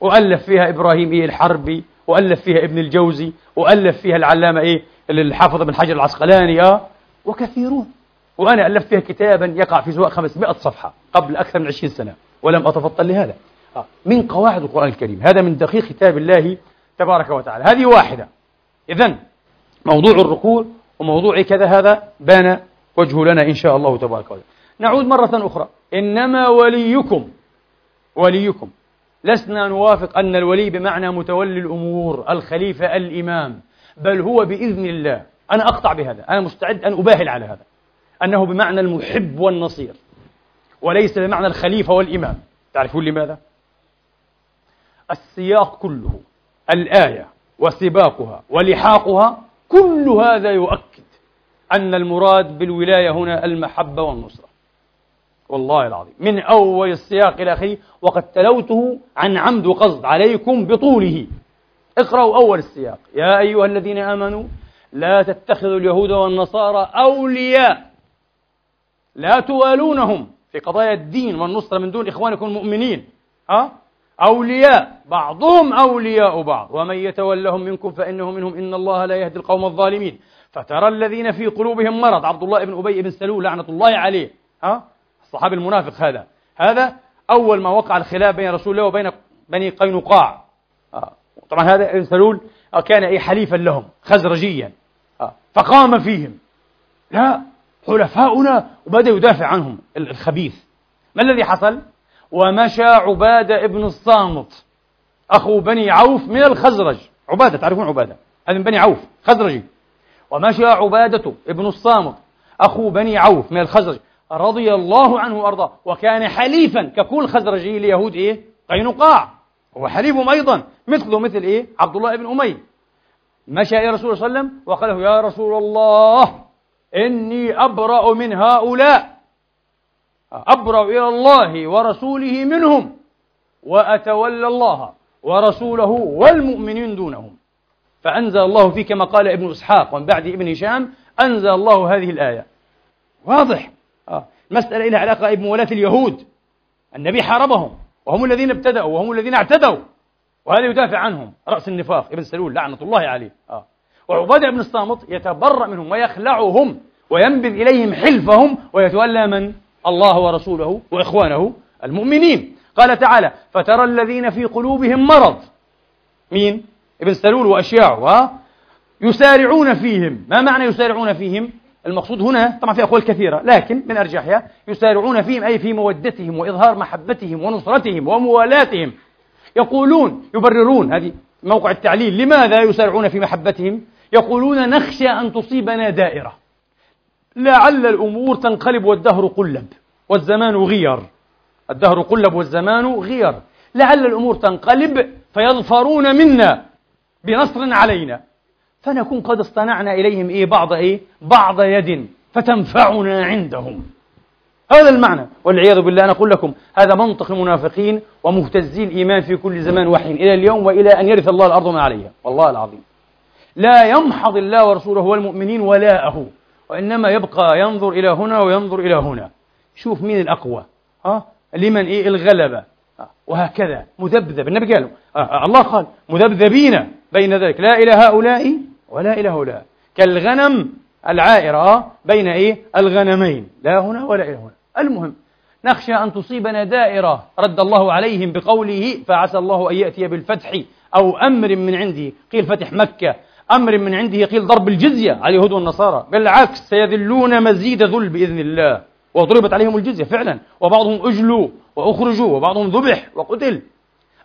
وألف فيها إبراهيم إيه الحربي وألف فيها ابن الجوزي وألف فيها العلامة إيه؟ الحافظ بن حجر العسقلاني آه. وكثيرون. وأنا ألفت فيها كتابا يقع في سواء 500 صفحة قبل أكثر من 20 سنة. ولم أتفطن لهذا. آه. من قواعد القرآن الكريم. هذا من دقيق كتاب الله تبارك وتعالى. هذه واحدة. إذا موضوع الركوع وموضوع كذا هذا بان وجهه لنا إن شاء الله تبارك وتعالى. نعود مرة أخرى. إنما وليكم وليكم. لسنا نوافق أن الولي بمعنى متولي الأمور الخليفة الإمام. بل هو بإذن الله. أنا أقطع بهذا. أنا مستعد أن أباهل على هذا. أنه بمعنى المحب والنصير. وليس بمعنى الخليفة والإمام. تعرفون لماذا؟ السياق كله الآية وسباقها ولحاقها كل هذا يؤكد أن المراد بالولاية هنا المحبة والنصرة. والله العظيم. من أول السياق إلى آخره وقد تلوته عن عمد وقصد عليكم بطوله. اقرأوا أول السياق. يا أيها الذين آمنوا لا تتخذوا اليهود والنصارى أولياء. لا توالونهم في قضايا الدين والنصرة من دون إخوانكم المؤمنين ها؟ أولياء بعضهم أولياء بعض. ومن يتولهم منكم فإنه منهم. إن الله لا يهدي القوم الظالمين. فترى الذين في قلوبهم مرض. عبد الله بن أبي بن سلول لعنة الله عليه ها؟ الصحابي المنافق هذا. هذا أول ما وقع الخلاف بين رسول الله وبين بني قينقاع. آه. طبعا هذا ابن سلول كان أي حليفا لهم خزرجيا. آه. فقام فيهم. لا. حلفاؤنا وبدأ يدافع عنهم الخبيث. ما الذي حصل؟ ومشى عبادة ابن الصامت أخو بني عوف من الخزرج. عبادة تعرفون عبادة؟ هذا من بني عوف خزرجي. ومشى عبادة ابن الصامت أخو بني عوف من الخزرج رضي الله عنه وأرضاه. وكان حليفا ككل خزرجي ليهود إيه؟ قينقاع. هو حليفهم أيضا مثله مثل إيه؟ عبد الله بن أمي مشى إلى رسول الله صلى الله عليه وسلم وقال له يا رسول الله إني أبرأ من هؤلاء. أبرأ إلى الله ورسوله منهم. وأتولى الله ورسوله والمؤمنين دونهم. فأنزل الله فيه كما قال ابن إسحاق ومن بعد ابن هشام أنزل الله هذه الآية. واضح. آه. مسألة لها علاقة بموالاة اليهود. النبي حاربهم وهم الذين ابتدأوا وهم الذين اعتدوا. وهذا يدافع عنهم. رأس النفاق ابن سلول لعنة الله عليه. آه. وعبادة بن الصامت يتبرأ منهم ويخلعهم وينبذ إليهم حلفهم ويتولى من؟ الله ورسوله وإخوانه المؤمنين. قال تعالى فترى الذين في قلوبهم مرض. مين؟ ابن سلول وأشياعه يسارعون فيهم. ما معنى يسارعون فيهم؟ المقصود هنا طبعا في أقوال كثيرة لكن من أرجحها يسارعون فيهم أي في مودتهم وإظهار محبتهم ونصرتهم وموالاتهم. يقولون يبررون هذه موقع التعليل. لماذا يسارعون في محبتهم؟ يقولون نخشى أن تصيبنا دائرة. لعل الأمور تنقلب والدهر قلب والزمان غير. الدهر قلب والزمان غير. لعل الأمور تنقلب فيظفرون منا بنصر علينا. فنكون قد اصطنعنا إليهم إيه؟ بعض إيه؟ بعض يد فتنفعنا عندهم. هذا المعنى. والعياذ بالله أنا أقول لكم هذا منطق المنافقين ومهتزي الإيمان في كل زمان وحين إلى اليوم وإلى أن يرث الله الأرض ما عليها. والله العظيم. لا يمحض الله ورسوله والمؤمنين ولاءه وإنما يبقى ينظر إلى هنا وينظر إلى هنا. شوف مين الأقوى ها؟ لمن إيه؟ الغلبة. وهكذا. مذبذب. النبي قال آه الله قال مذبذبين بين ذلك. لا إلى هؤلاء ولا إلى هؤلاء. كالغنم العائرة بين إيه؟ الغنمين. لا هنا ولا إلى هنا. المهم نخشى أن تصيبنا دائرة رد الله عليهم بقوله فعسى الله أن يأتي بالفتح أو أمر من عنده. قيل فتح مكة. أمر من عنده قيل ضرب الجزية على اليهود والنصارى. بالعكس سيذلون مزيد ذل بإذن الله. وضربت عليهم الجزية فعلا. وبعضهم أجلوا وأخرجوا وبعضهم ذبح وقتل.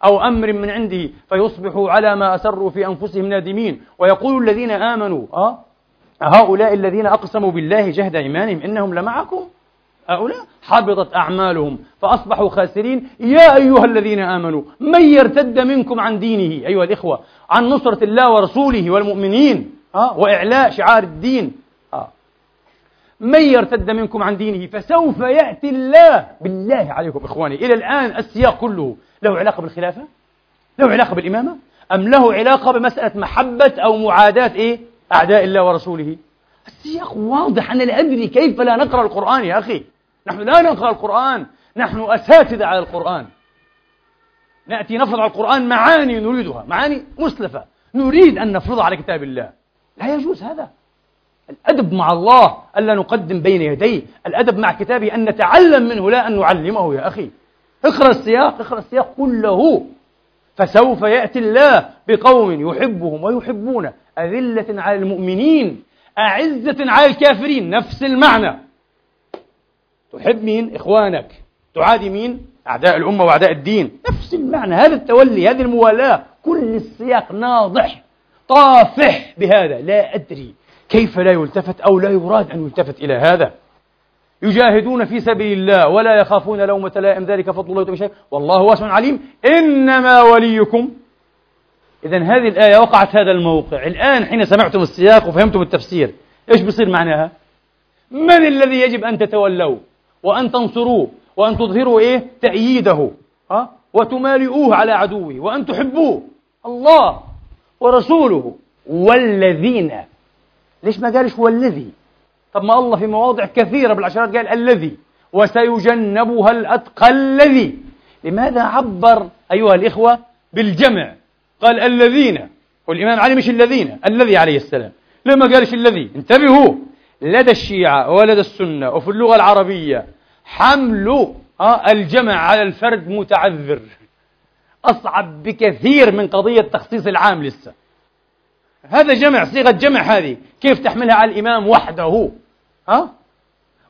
أو أمر من عنده فيصبحوا على ما أسروا في أنفسهم نادمين. ويقول الذين آمنوا أه؟ هؤلاء الذين أقسموا بالله جهد إيمانهم إنهم لمعكم. هؤلاء حبطت أعمالهم فأصبحوا خاسرين. يا أيها الذين آمنوا من يرتد منكم عن دينه؟ أيها الإخوة عن نصرة الله ورسوله والمؤمنين أه؟ وإعلاء شعار الدين أه؟ من يرتد منكم عن دينه فسوف يأتي الله بالله عليكم إخواني إلى الآن السياق كله له علاقة بالخلافة؟ له علاقة بالإمامة؟ أم له علاقة بمسألة محبة أو معاداة إيه؟ أعداء الله ورسوله؟ السياق واضح أنا لا أدري كيف لا نقرأ القرآن يا أخي نحن لا نقرأ القرآن نحن أساتذة على القرآن نأتي نفرض على القرآن معاني نريدها معاني مسلفة. نريد أن نفرضها على كتاب الله. لا يجوز هذا. الأدب مع الله ألا نقدم بين يديه. الأدب مع كتابه أن نتعلم منه لا أن نعلمه يا أخي. اقرأ السياق اقرأ السياق كله. فسوف يأتي الله بقوم يحبهم ويحبون. أذلة على المؤمنين أعزة على الكافرين. نفس المعنى. تحب مين؟ إخوانك. تعادي مين؟ أعداء الأمة وأعداء الدين. نفس المعنى هذا التولي هذه الموالاة. كل السياق ناضح طافح بهذا. لا أدري كيف لا يلتفت أو لا يراد أن يلتفت إلى هذا. يجاهدون في سبيل الله ولا يخافون لومة لائم. ذلك فضل الله يؤتيه والله واسع عليم. إنما وليكم. إذا هذه الآية وقعت هذا الموقع. الآن حين سمعتم السياق وفهمتم التفسير إيش بصير معناها؟ من الذي يجب أن تتولوه وأن تنصروه؟ وأن تظهروا إيه؟ تأييده ها؟ وتمالئوه على عدوه وأن تحبوه. الله ورسوله. والذين. ليش ما قالش والذي؟ طب ما الله في مواضع كثيرة بالعشرات قال الذي. وسيجنبها الأتقى الذي. لماذا عبر أيها الإخوة بالجمع؟ قال الذين. والإمام علي مش الذين الذي عليه السلام. لما قالش الذي؟ انتبهوا. لدى الشيعة ولدى السنة وفي اللغة العربية حمل الجمع على الفرد متعذر. أصعب بكثير من قضية تخصيص العام لسه. هذا جمع صيغة جمع هذه. كيف تحملها على الإمام وحده؟ ها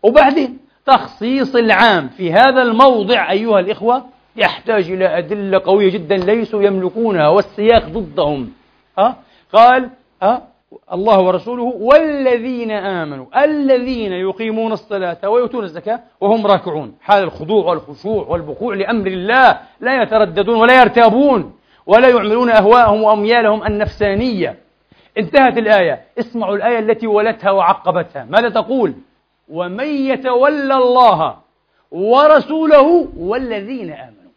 وبعدين تخصيص العام في هذا الموضع أيها الإخوة يحتاج إلى أدلة قوية جدا ليسوا يملكونها والسياق ضدهم. ها قال ها الله ورسوله والذين آمنوا الذين يقيمون الصلاة ويؤتون الزكاة وهم راكعون. حال الخضوع والخشوع والبخوع لأمر الله. لا يترددون ولا يرتابون ولا يعملون أهواءهم وأميالهم النفسانية. انتهت الآية. اسمعوا الآية التي ولتها وعقبتها. ماذا تقول؟ ومن يتولى الله ورسوله والذين آمنوا.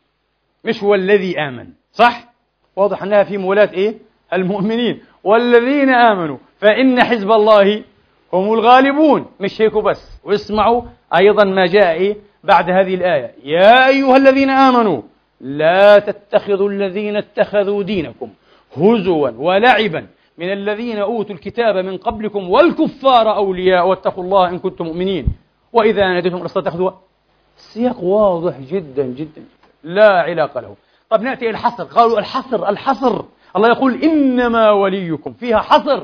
مش والذي آمن صح؟ واضح أنها في مولاة إيه؟ المؤمنين والذين آمنوا فإن حزب الله هم الغالبون. مش هيك بس. واسمعوا أيضا ما جاء إيه بعد هذه الآية. يا أيها الذين آمنوا لا تتخذوا الذين اتخذوا دينكم هزوا ولعبا من الذين أوتوا الكتاب من قبلكم والكفار أولياء واتقوا الله إن كنتم مؤمنين. وإذا ناديتم الصلاة تأخذوا السياق واضح جدا جدا. لا علاقة له. طب نأتي إلى الحصر. قالوا الحصر الحصر. الله يقول إنما وليكم فيها حصر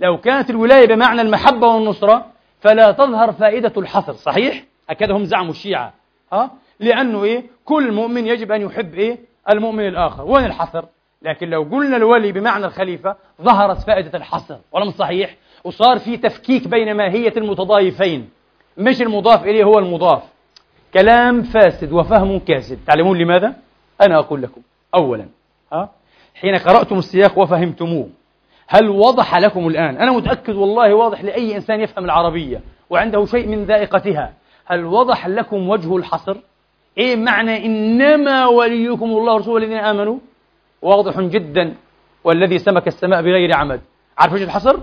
لو كانت الولاية بمعنى المحبة والنصرة فلا تظهر فائدة الحصر صحيح؟ هكذا هم زعموا الشيعة ها؟ لأنه إيه؟ كل مؤمن يجب أن يحب إيه؟ المؤمن الآخر وين الحصر؟ لكن لو قلنا الولي بمعنى الخليفة ظهرت فائدة الحصر ولم صحيح وصار في تفكيك بين ماهية المتضايفين مش المضاف إليه هو المضاف كلام فاسد وفهم كاسد تعلمون لماذا؟ أنا أقول لكم أولا ها؟ حين قرأتم السياق وفهمتموه. هل وضح لكم الآن؟ أنا متأكد والله واضح لأي إنسان يفهم العربية وعنده شيء من ذائقتها. هل وضح لكم وجه الحصر؟ إيه معنى إنما وليكم الله ورسوله الذين آمنوا؟ واضح جدا. والذي سمك السماء بغير عمد. عارف وجه الحصر؟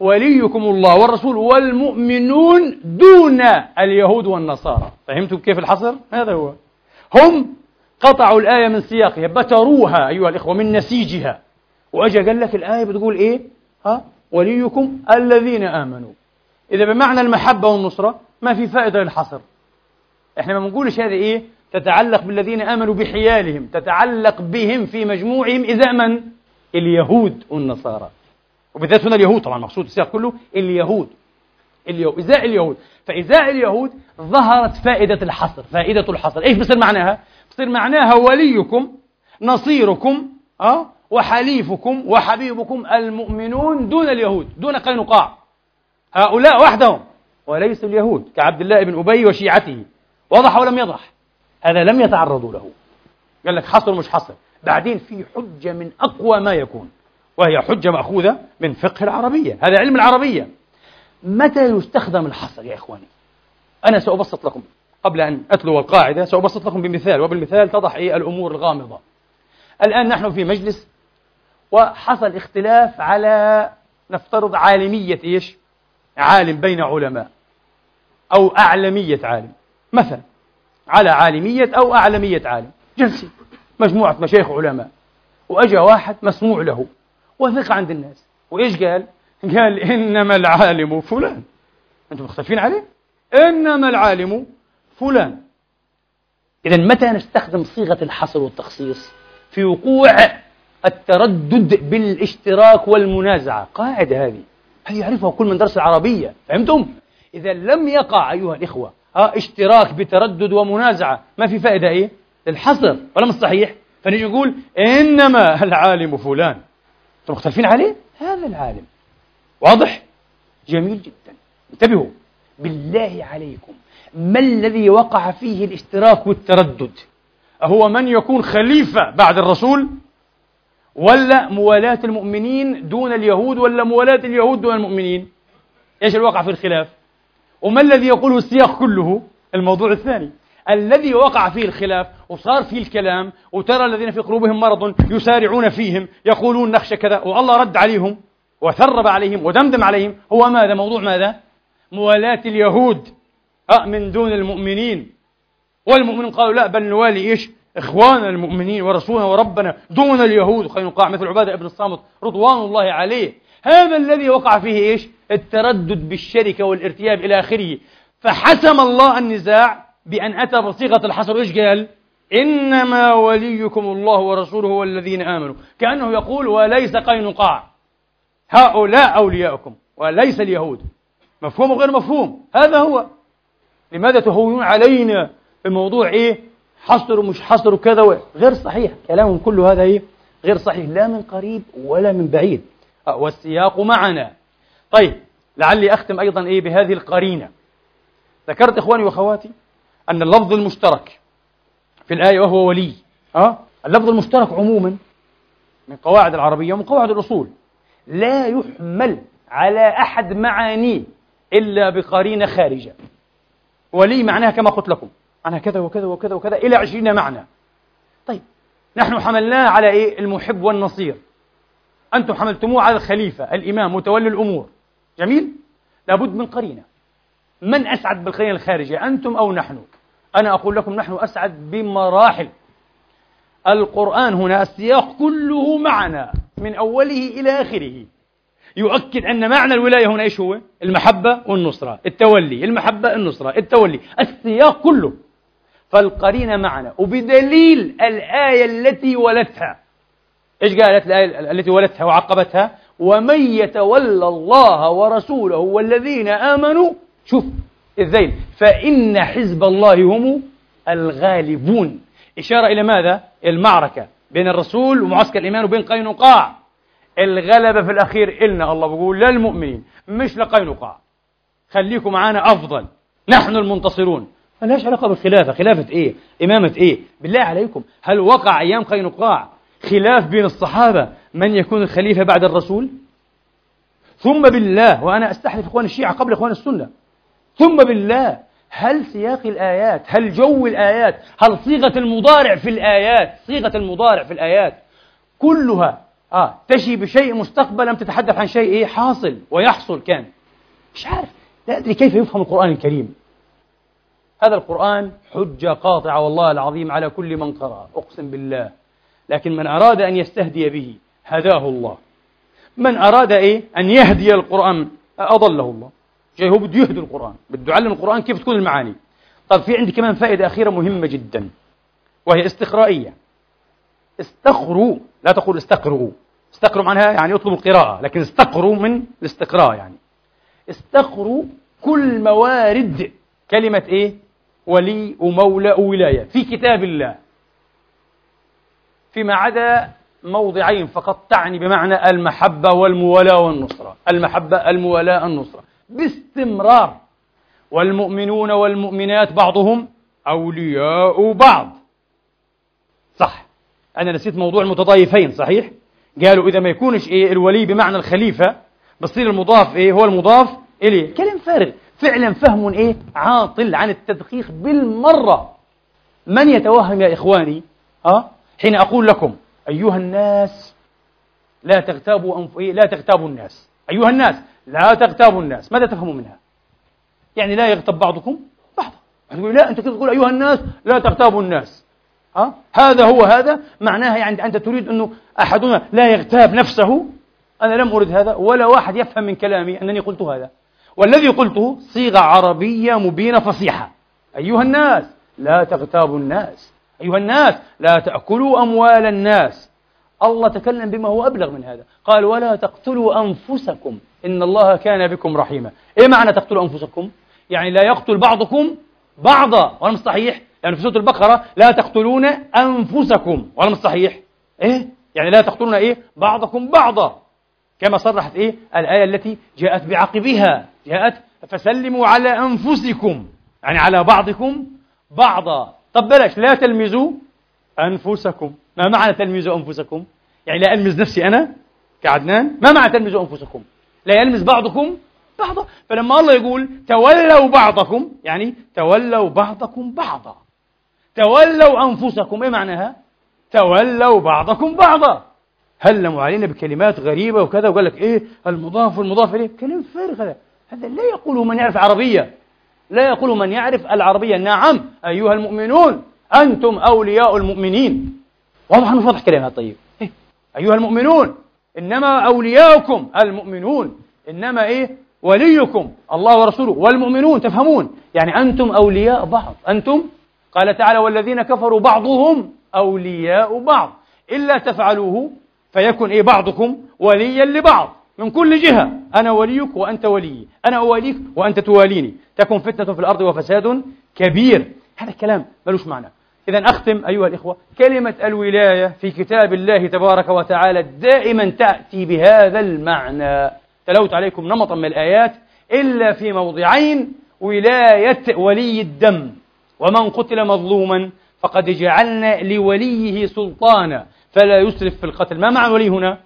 وليكم الله والرسول والمؤمنون دون اليهود والنصارى. فهمتم كيف الحصر؟ هذا هو. هم قطعوا الآية من سياقها بتروها أيها الإخوة من نسيجها. وأجا قال لك الآية بتقول إيه؟ ها؟ وليكم الذين آمنوا. إذا بمعنى المحبة والنصرة ما في فائدة للحصر. إحنا ما بنقولش هذه إيه؟ تتعلق بالذين آمنوا بحيالهم تتعلق بهم في مجموعهم إذا من؟ اليهود والنصارى. وبالذات هنا اليهود طبعا مقصود السياق كله اليهود. اليهود إزاء اليهود. فإزاء اليهود ظهرت فائدة الحصر فائدة الحصر. إيش بصير معناها؟ بصير معناها وليكم نصيركم أه؟ وحليفكم وحبيبكم المؤمنون دون اليهود دون قينقاع. هؤلاء وحدهم وليسوا اليهود كعبد الله بن أبي وشيعته. وضح ولم يضح؟ هذا لم يتعرضوا له. قال لك حصر مش حصر بعدين في حجة من أقوى ما يكون وهي حجة مأخوذة من فقه العربية. هذا علم العربية. متى يستخدم الحصر يا إخواني؟ أنا سأبسط لكم. قبل أن أتلو القاعدة سأبسط لكم بمثال وبالمثال تضح إيه الأمور الغامضة. الآن نحن في مجلس وحصل اختلاف على نفترض عالمية إيش؟ عالم بين علماء أو أعلمية عالم. مثلا على عالمية أو أعلمية عالم. جلسة مجموعة مشايخ علماء وأجا واحد مسموع له وثق عند الناس. وإيش قال؟ قال إنما العالم فلان. أنتم مختلفين عليه؟ إنما العالم فلان. إذا متى نستخدم صيغة الحصر والتخصيص؟ في وقوع التردد بالاشتراك والمنازعة. قاعدة هذه. هذه يعرفها كل من درس العربية؟ فهمتم؟ إذا لم يقع أيها الإخوة ها اشتراك بتردد ومنازعة. ما في فائدة إيه؟ للحصر. ولا مش صحيح؟ فنجي نقول إنما العالم فلان. مختلفين عليه؟ هذا العالم. واضح؟ جميل جدا. انتبهوا. بالله عليكم. ما الذي وقع فيه الاشتراك والتردد؟ أهو من يكون خليفة بعد الرسول؟ ولا موالاة المؤمنين دون اليهود ولا موالاة اليهود دون المؤمنين؟ إيش الواقع في الخلاف؟ وما الذي يقوله السياق كله؟ الموضوع الثاني الذي وقع فيه الخلاف وصار فيه الكلام وترى الذين في قلوبهم مرض يسارعون فيهم يقولون نخشى كذا والله رد عليهم وثرب عليهم ودمدم عليهم هو ماذا؟ موضوع ماذا؟ موالاة اليهود. من دون المؤمنين. والمؤمنين قالوا لا بل نوالي إيش؟ إخواننا المؤمنين ورسولنا وربنا دون اليهود. قينقاع مثل عبادة ابن الصامت رضوان الله عليه. هذا الذي وقع فيه إيش؟ التردد بالشركة والارتياب إلى آخره. فحسم الله النزاع بأن أتى بصيغة الحصر. إيش قال؟ إنما وليكم الله ورسوله والذين آمنوا. كأنه يقول وليس قينقاع هؤلاء أولياؤكم وليس اليهود. مفهوم وغير مفهوم. هذا هو. لماذا تهونون علينا الموضوع إيه؟ حصر ومش حصر وكذا غير صحيح. كلامهم كله هذا إيه؟ غير صحيح. لا من قريب ولا من بعيد. آه، والسياق معنا. طيب لعلي أختم أيضا إيه؟ بهذه القرينة. ذكرت إخواني وأخواتي أن اللفظ المشترك في الآية وهو ولي. أه؟ اللفظ المشترك عموما من قواعد العربية ومن قواعد الأصول. لا يحمل على أحد معانيه إلا بقرينة خارجة. ولي معناها كما قلت لكم. معناها كذا وكذا وكذا وكذا إلى عشرين معنى. طيب نحن حملناه على إيه؟ المحب والنصير. أنتم حملتموه على الخليفة الإمام متولي الأمور. جميل؟ لابد من قرينة. من أسعد بالقرينة الخارجية؟ أنتم أو نحن؟ أنا أقول لكم نحن أسعد بمراحل. القرآن هنا السياق كله معنا من أوله إلى آخره. يؤكد أن معنى الولاية هنا إيش هو؟ المحبة والنصرة التولي المحبة النصرة التولي السياق كله. فالقرينة معنا وبدليل الآية التي ولتها. إيش قالت الآية التي ولتها وعقبتها؟ ومن يتولى الله ورسوله والذين آمنوا شوف الذيل فإن حزب الله هم الغالبون. إشارة إلى ماذا؟ المعركة بين الرسول ومعسكر الإيمان وبين قينقاع. الغلبة في الأخير إلنا الله بيقول للمؤمنين مش لقينقاع خليكم معانا أفضل نحن المنتصرون ملهاش علاقة بالخلافة خلافة إيه؟ إمامة إيه؟ بالله عليكم هل وقع أيام قينقاع خلاف بين الصحابة من يكون الخليفة بعد الرسول؟ ثم بالله وأنا أستحلف إخوان الشيعة قبل إخوان السنة ثم بالله هل سياق الآيات هل جو الآيات هل صيغة المضارع في الآيات صيغة المضارع في الآيات كلها آه تشي بشيء مستقبل لم تتحدث عن شيء إيه حاصل ويحصل كان. مش عارف لا أدري كيف يفهم القرآن الكريم. هذا القرآن حجة قاطعة والله العظيم على كل من قرأ أقسم بالله. لكن من أراد أن يستهدي به هداه الله. من أراد إيه أن يهدي القرآن أضله الله. جاي هو بده يهدي القرآن بده يعلم القرآن كيف تكون المعاني. طيب في عندي كمان فائدة أخيرة مهمة جدا وهي استقرائية. استقروا. لا تقول استقرؤوا استقروا معناها يعني اطلبوا القراءة لكن استقروا من الاستقراء يعني. استقروا كل موارد كلمة إيه؟ ولي ومولى وولاية. في كتاب الله. فيما عدا موضعين فقط تعني بمعنى المحبة والموالاة والنصرة. المحبة الموالاة النصرة. باستمرار. والمؤمنون والمؤمنات بعضهم أولياء بعض. صح. أنا نسيت موضوع المتضايفين صحيح؟ قالوا إذا ما يكونش إيه الولي بمعنى الخليفة بصير المضاف إيه هو المضاف إليه. كلام فارغ. فعلا فهم إيه عاطل عن التدقيق بالمرة. من يتوهم يا إخواني؟ ها حين أقول لكم أيها الناس لا تغتابوا أنف... إيه؟ لا تغتابوا الناس. أيها الناس لا تغتابوا الناس. ماذا تفهموا منها؟ يعني لا يغتب بعضكم بعضا. لا أنت تقول أيها الناس لا تغتابوا الناس. ها؟ هذا هو هذا. معناها يعني أنت تريد أنه أحدنا لا يغتاب نفسه. أنا لم أرد هذا ولا واحد يفهم من كلامي أنني قلت هذا. والذي قلته صيغة عربية مبينة فصيحة. أيها الناس لا تغتابوا الناس. أيها الناس لا تأكلوا أموال الناس. الله تكلم بما هو أبلغ من هذا. قال ولا تقتلوا أنفسكم. إن الله كان بكم رحيما. إيه معنى تقتلوا أنفسكم؟ يعني لا يقتل بعضكم بعضا. ولا صحيح؟ يعني في سورة البقرة لا تقتلون أنفسكم ولا صحيح إيه؟ يعني لا تقتلون إيه؟ بعضكم بعضا. كما صرحت إيه؟ الآية التي جاءت بعقبها. جاءت فسلموا على أنفسكم يعني على بعضكم بعضا. طب بلاش لا تلمزوا أنفسكم. ما معنى تلمزوا أنفسكم؟ يعني لا ألمز نفسي أنا كعدنان. ما معنى تلمزوا أنفسكم؟ لا يلمز بعضكم بعضا. فلما الله يقول تولوا بعضكم يعني تولوا بعضكم بعضا. تولوا أنفسكم إيه معناها؟ تولوا بعضكم بعضا. هلموا علينا بكلمات غريبة وكذا وقال لك إيه المضاف والمضاف إليه؟ كلام فارغ هذا. هذا لا يقوله من يعرف عربية لا يقوله من يعرف العربية. نعم أيها المؤمنون أنتم أولياء المؤمنين. واضح مش واضح كلامها طيب. إيه؟ أيها المؤمنون إنما أولياؤكم المؤمنون. إنما إيه؟ وليكم الله ورسوله. والمؤمنون تفهمون. يعني أنتم أولياء بعض. أنتم قال تعالى والذين كفروا بعضهم أولياء بعض. إلا تفعلوه فيكن إيه بعضكم وليا لبعض من كل جهة. أنا وليك وأنت ولي. أنا أوليك وأنت تواليني. تكن فتنة في الأرض وفساد كبير. هذا الكلام ملوش معنى. إذا أختم أيها الإخوة كلمة الولاية في كتاب الله تبارك وتعالى دائما تأتي بهذا المعنى. تلوت عليكم نمطا من الآيات إلا في موضعين. ولاية ولي الدم. ومن قتل مظلوما فقد جعلنا لوليه سلطانا فلا يسرف في القتل. ما معنى ولي هنا؟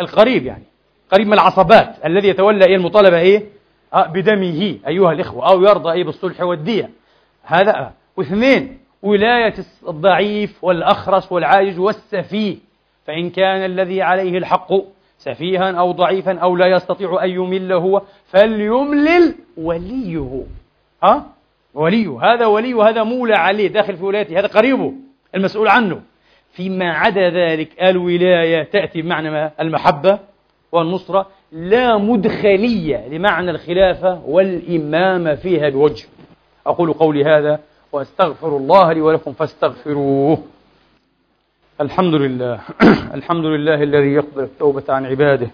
القريب يعني قريب من العصبات الذي يتولى إيه المطالبة إيه؟ آه بدمه أيها الإخوة أو يرضى إيه بالصلح والدية. هذا آه. واثنين ولاية الضعيف والأخرس والعاجز والسفيه. فإن كان الذي عليه الحق سفيها أو ضعيفا أو لا يستطيع أن يمل هو فليملل وليه. ها؟ وليه. هذا ولي وهذا مولى عليه داخل في ولايته. هذا قريبه المسؤول عنه. فيما عدا ذلك الولاية تأتي بمعنى المحبة والنصرة لا مدخلية لمعنى الخلافة والإمامة فيها بوجه. أقول قولي هذا وأستغفر الله لي ولكم فاستغفروه. الحمد لله. الحمد لله الذي يقبل التوبة عن عباده.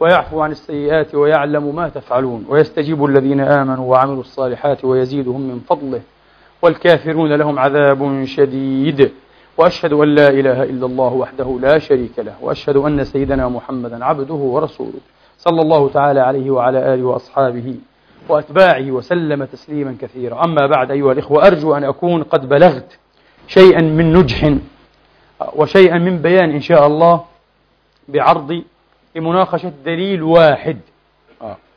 ويعفو عن السيئات ويعلم ما تفعلون. ويستجيب الذين آمنوا وعملوا الصالحات ويزيدهم من فضله. والكافرون لهم عذاب شديد. وأشهد أن لا إله إلا الله وحده لا شريك له. وأشهد أن سيدنا محمدا عبده ورسوله. صلى الله تعالى عليه وعلى آله وأصحابه وأتباعه وسلم تسليما كثيرا. أما بعد أيها الإخوة أرجو أن أكون قد بلغت شيئا من نجح وشيئا من بيان إن شاء الله بعرض لمناقشة دليل واحد.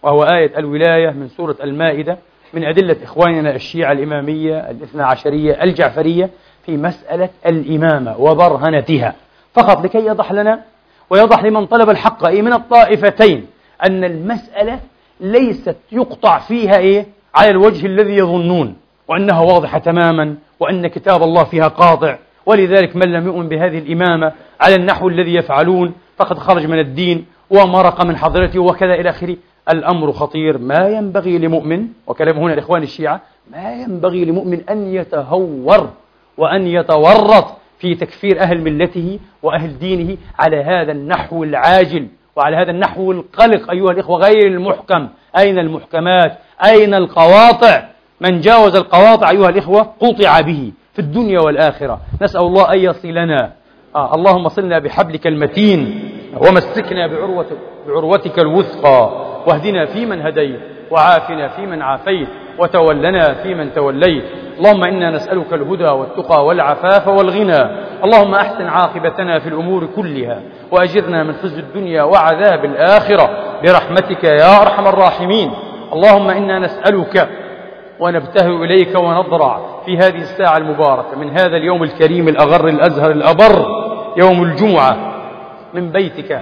وهو آية الولاية من سورة المائدة من أدلة إخواننا الشيعة الإمامية الاثنى عشرية الجعفرية في مسألة الإمامة وبرهنتها. فقط لكي يضح لنا ويضح لمن طلب الحق أي من الطائفتين أن المسألة ليست يقطع فيها إيه؟ على الوجه الذي يظنون وأنها واضحة تماما وأن كتاب الله فيها قاطع. ولذلك من لم يؤمن بهذه الإمامة على النحو الذي يفعلون فقد خرج من الدين ومرق من حضرته وكذا إلى آخره. الأمر خطير. ما ينبغي لمؤمن وكلام هنا الإخوان الشيعة ما ينبغي لمؤمن أن يتهور وأن يتورط في تكفير أهل ملته وأهل دينه على هذا النحو العاجل وعلى هذا النحو القلق أيها الإخوة غير المحكم. أين المحكمات؟ أين القواطع؟ من جاوز القواطع أيها الإخوة قطع به في الدنيا والآخرة. نسأل الله أن يصلنا آه اللهم صلنا بحبلك المتين ومسكنا بعروتك, بعروتك الوثقى. واهدنا فيمن هديت وعافنا فيمن عافيت وتولنا فيمن توليت. اللهم إنا نسألك الهدى والتقى والعفاف والغنى. اللهم أحسن عاقبتنا في الأمور كلها وأجرنا من خزي الدنيا وعذاب الآخرة برحمتك يا أرحم الراحمين. اللهم إنا نسألك ونبتهل إليك ونضرع في هذه الساعة المباركة من هذا اليوم الكريم الأغر الأزهر الأبر يوم الجمعة من بيتك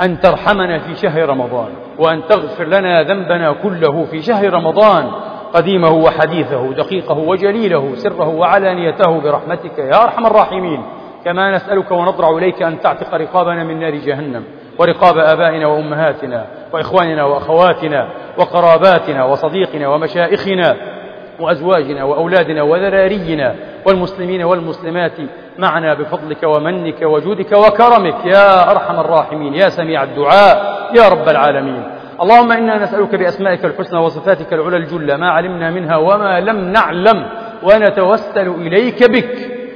أن ترحمنا في شهر رمضان وأن تغفر لنا ذنبنا كله في شهر رمضان. قديمه وحديثه دقيقه وجليله سره وعلانيته برحمتك يا أرحم الراحمين. كما نسألك ونضرع إليك أن تعتق رقابنا من نار جهنم ورقاب آبائنا وأمهاتنا وإخواننا وأخواتنا وقراباتنا وصديقنا ومشائخنا وأزواجنا وأولادنا وذرارينا والمسلمين والمسلمات معنا بفضلك ومنك وجودك وكرمك. يا أرحم الراحمين يا سميع الدعاء يا رب العالمين. اللهم إنا نسألك بأسمائك الحسنى وصفاتك العلى الجلة ما علمنا منها وما لم نعلم ونتوسل إليك بك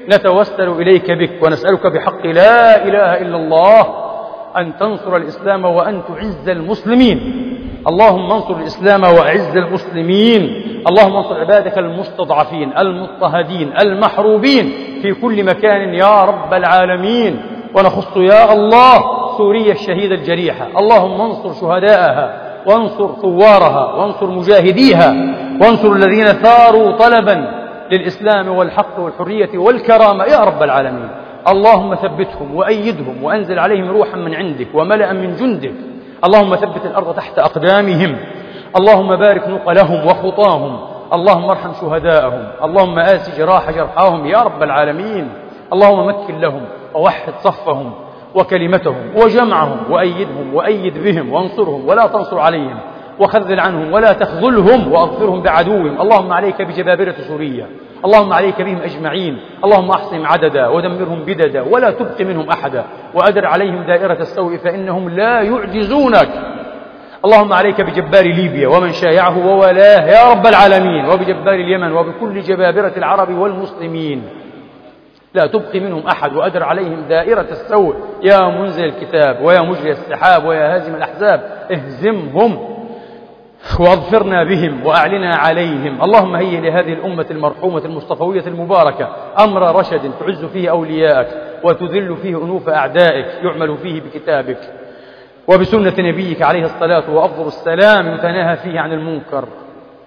نتوسل إليك بك ونسألك بحق لا إله إلا الله أن تنصر الإسلام وأن تعز المسلمين. اللهم انصر الإسلام وأعز المسلمين. اللهم انصر عبادك المستضعفين المضطهدين المحروبين في كل مكان يا رب العالمين. ونخص يا الله سوريا الشهيدة الجريحة. اللهم انصر شهداءها وانصر ثوارها وانصر مجاهديها وانصر الذين ثاروا طلبا للإسلام والحق والحرية والكرامة يا رب العالمين. اللهم ثبتهم وأيدهم وأنزل عليهم روحا من عندك وملأ من جندك. اللهم ثبت الأرض تحت أقدامهم. اللهم بارك نقلهم وخطاهم. اللهم ارحم شهداءهم. اللهم آس جراح جرحاهم يا رب العالمين. اللهم مكن لهم ووحد صفهم وكلمتهم وجمعهم وأيدهم وأيد بهم وانصرهم ولا تنصر عليهم وخذل عنهم ولا تخذلهم وأغفرهم بعدوهم. اللهم عليك بجبابرة سوريا. اللهم عليك بهم أجمعين. اللهم أحصهم عددا ودمرهم بددا ولا تبق منهم أحدا. وأدر عليهم دائرة السوء فإنهم لا يعجزونك. اللهم عليك بجبار ليبيا ومن شايعه وولاه يا رب العالمين. وبجبار اليمن وبكل جبابرة العرب والمسلمين. لا تبقي منهم أحد. وأدر عليهم دائرة السوء. يا منزل الكتاب ويا مجري السحاب ويا هازم الأحزاب. اهزمهم. واظفرنا بهم وأعلنا عليهم. اللهم هيئ لهذه الأمة المرحومة المصطفوية المباركة أمر رشد تعز فيه أولياءك وتذل فيه أنوف أعدائك يعمل فيه بكتابك وبسنة نبيك عليه الصلاة وأفضل السلام يتناهى فيه عن المنكر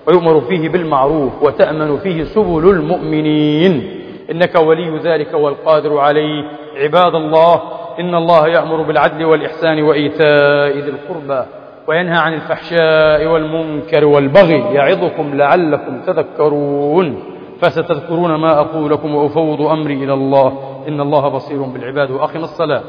ويؤمر فيه بالمعروف وتأمن فيه سبل المؤمنين. إنك ولي ذلك والقادر عليه. عباد الله إن الله يأمر بالعدل والإحسان وإيتاء ذي القربى. وينهى عن الفحشاء والمنكر والبغي يعظكم لعلكم تذكرون فستذكرون ما أقول لكم وأفوض أمري إلى الله إن الله بصير بالعباد وأقم الصلاة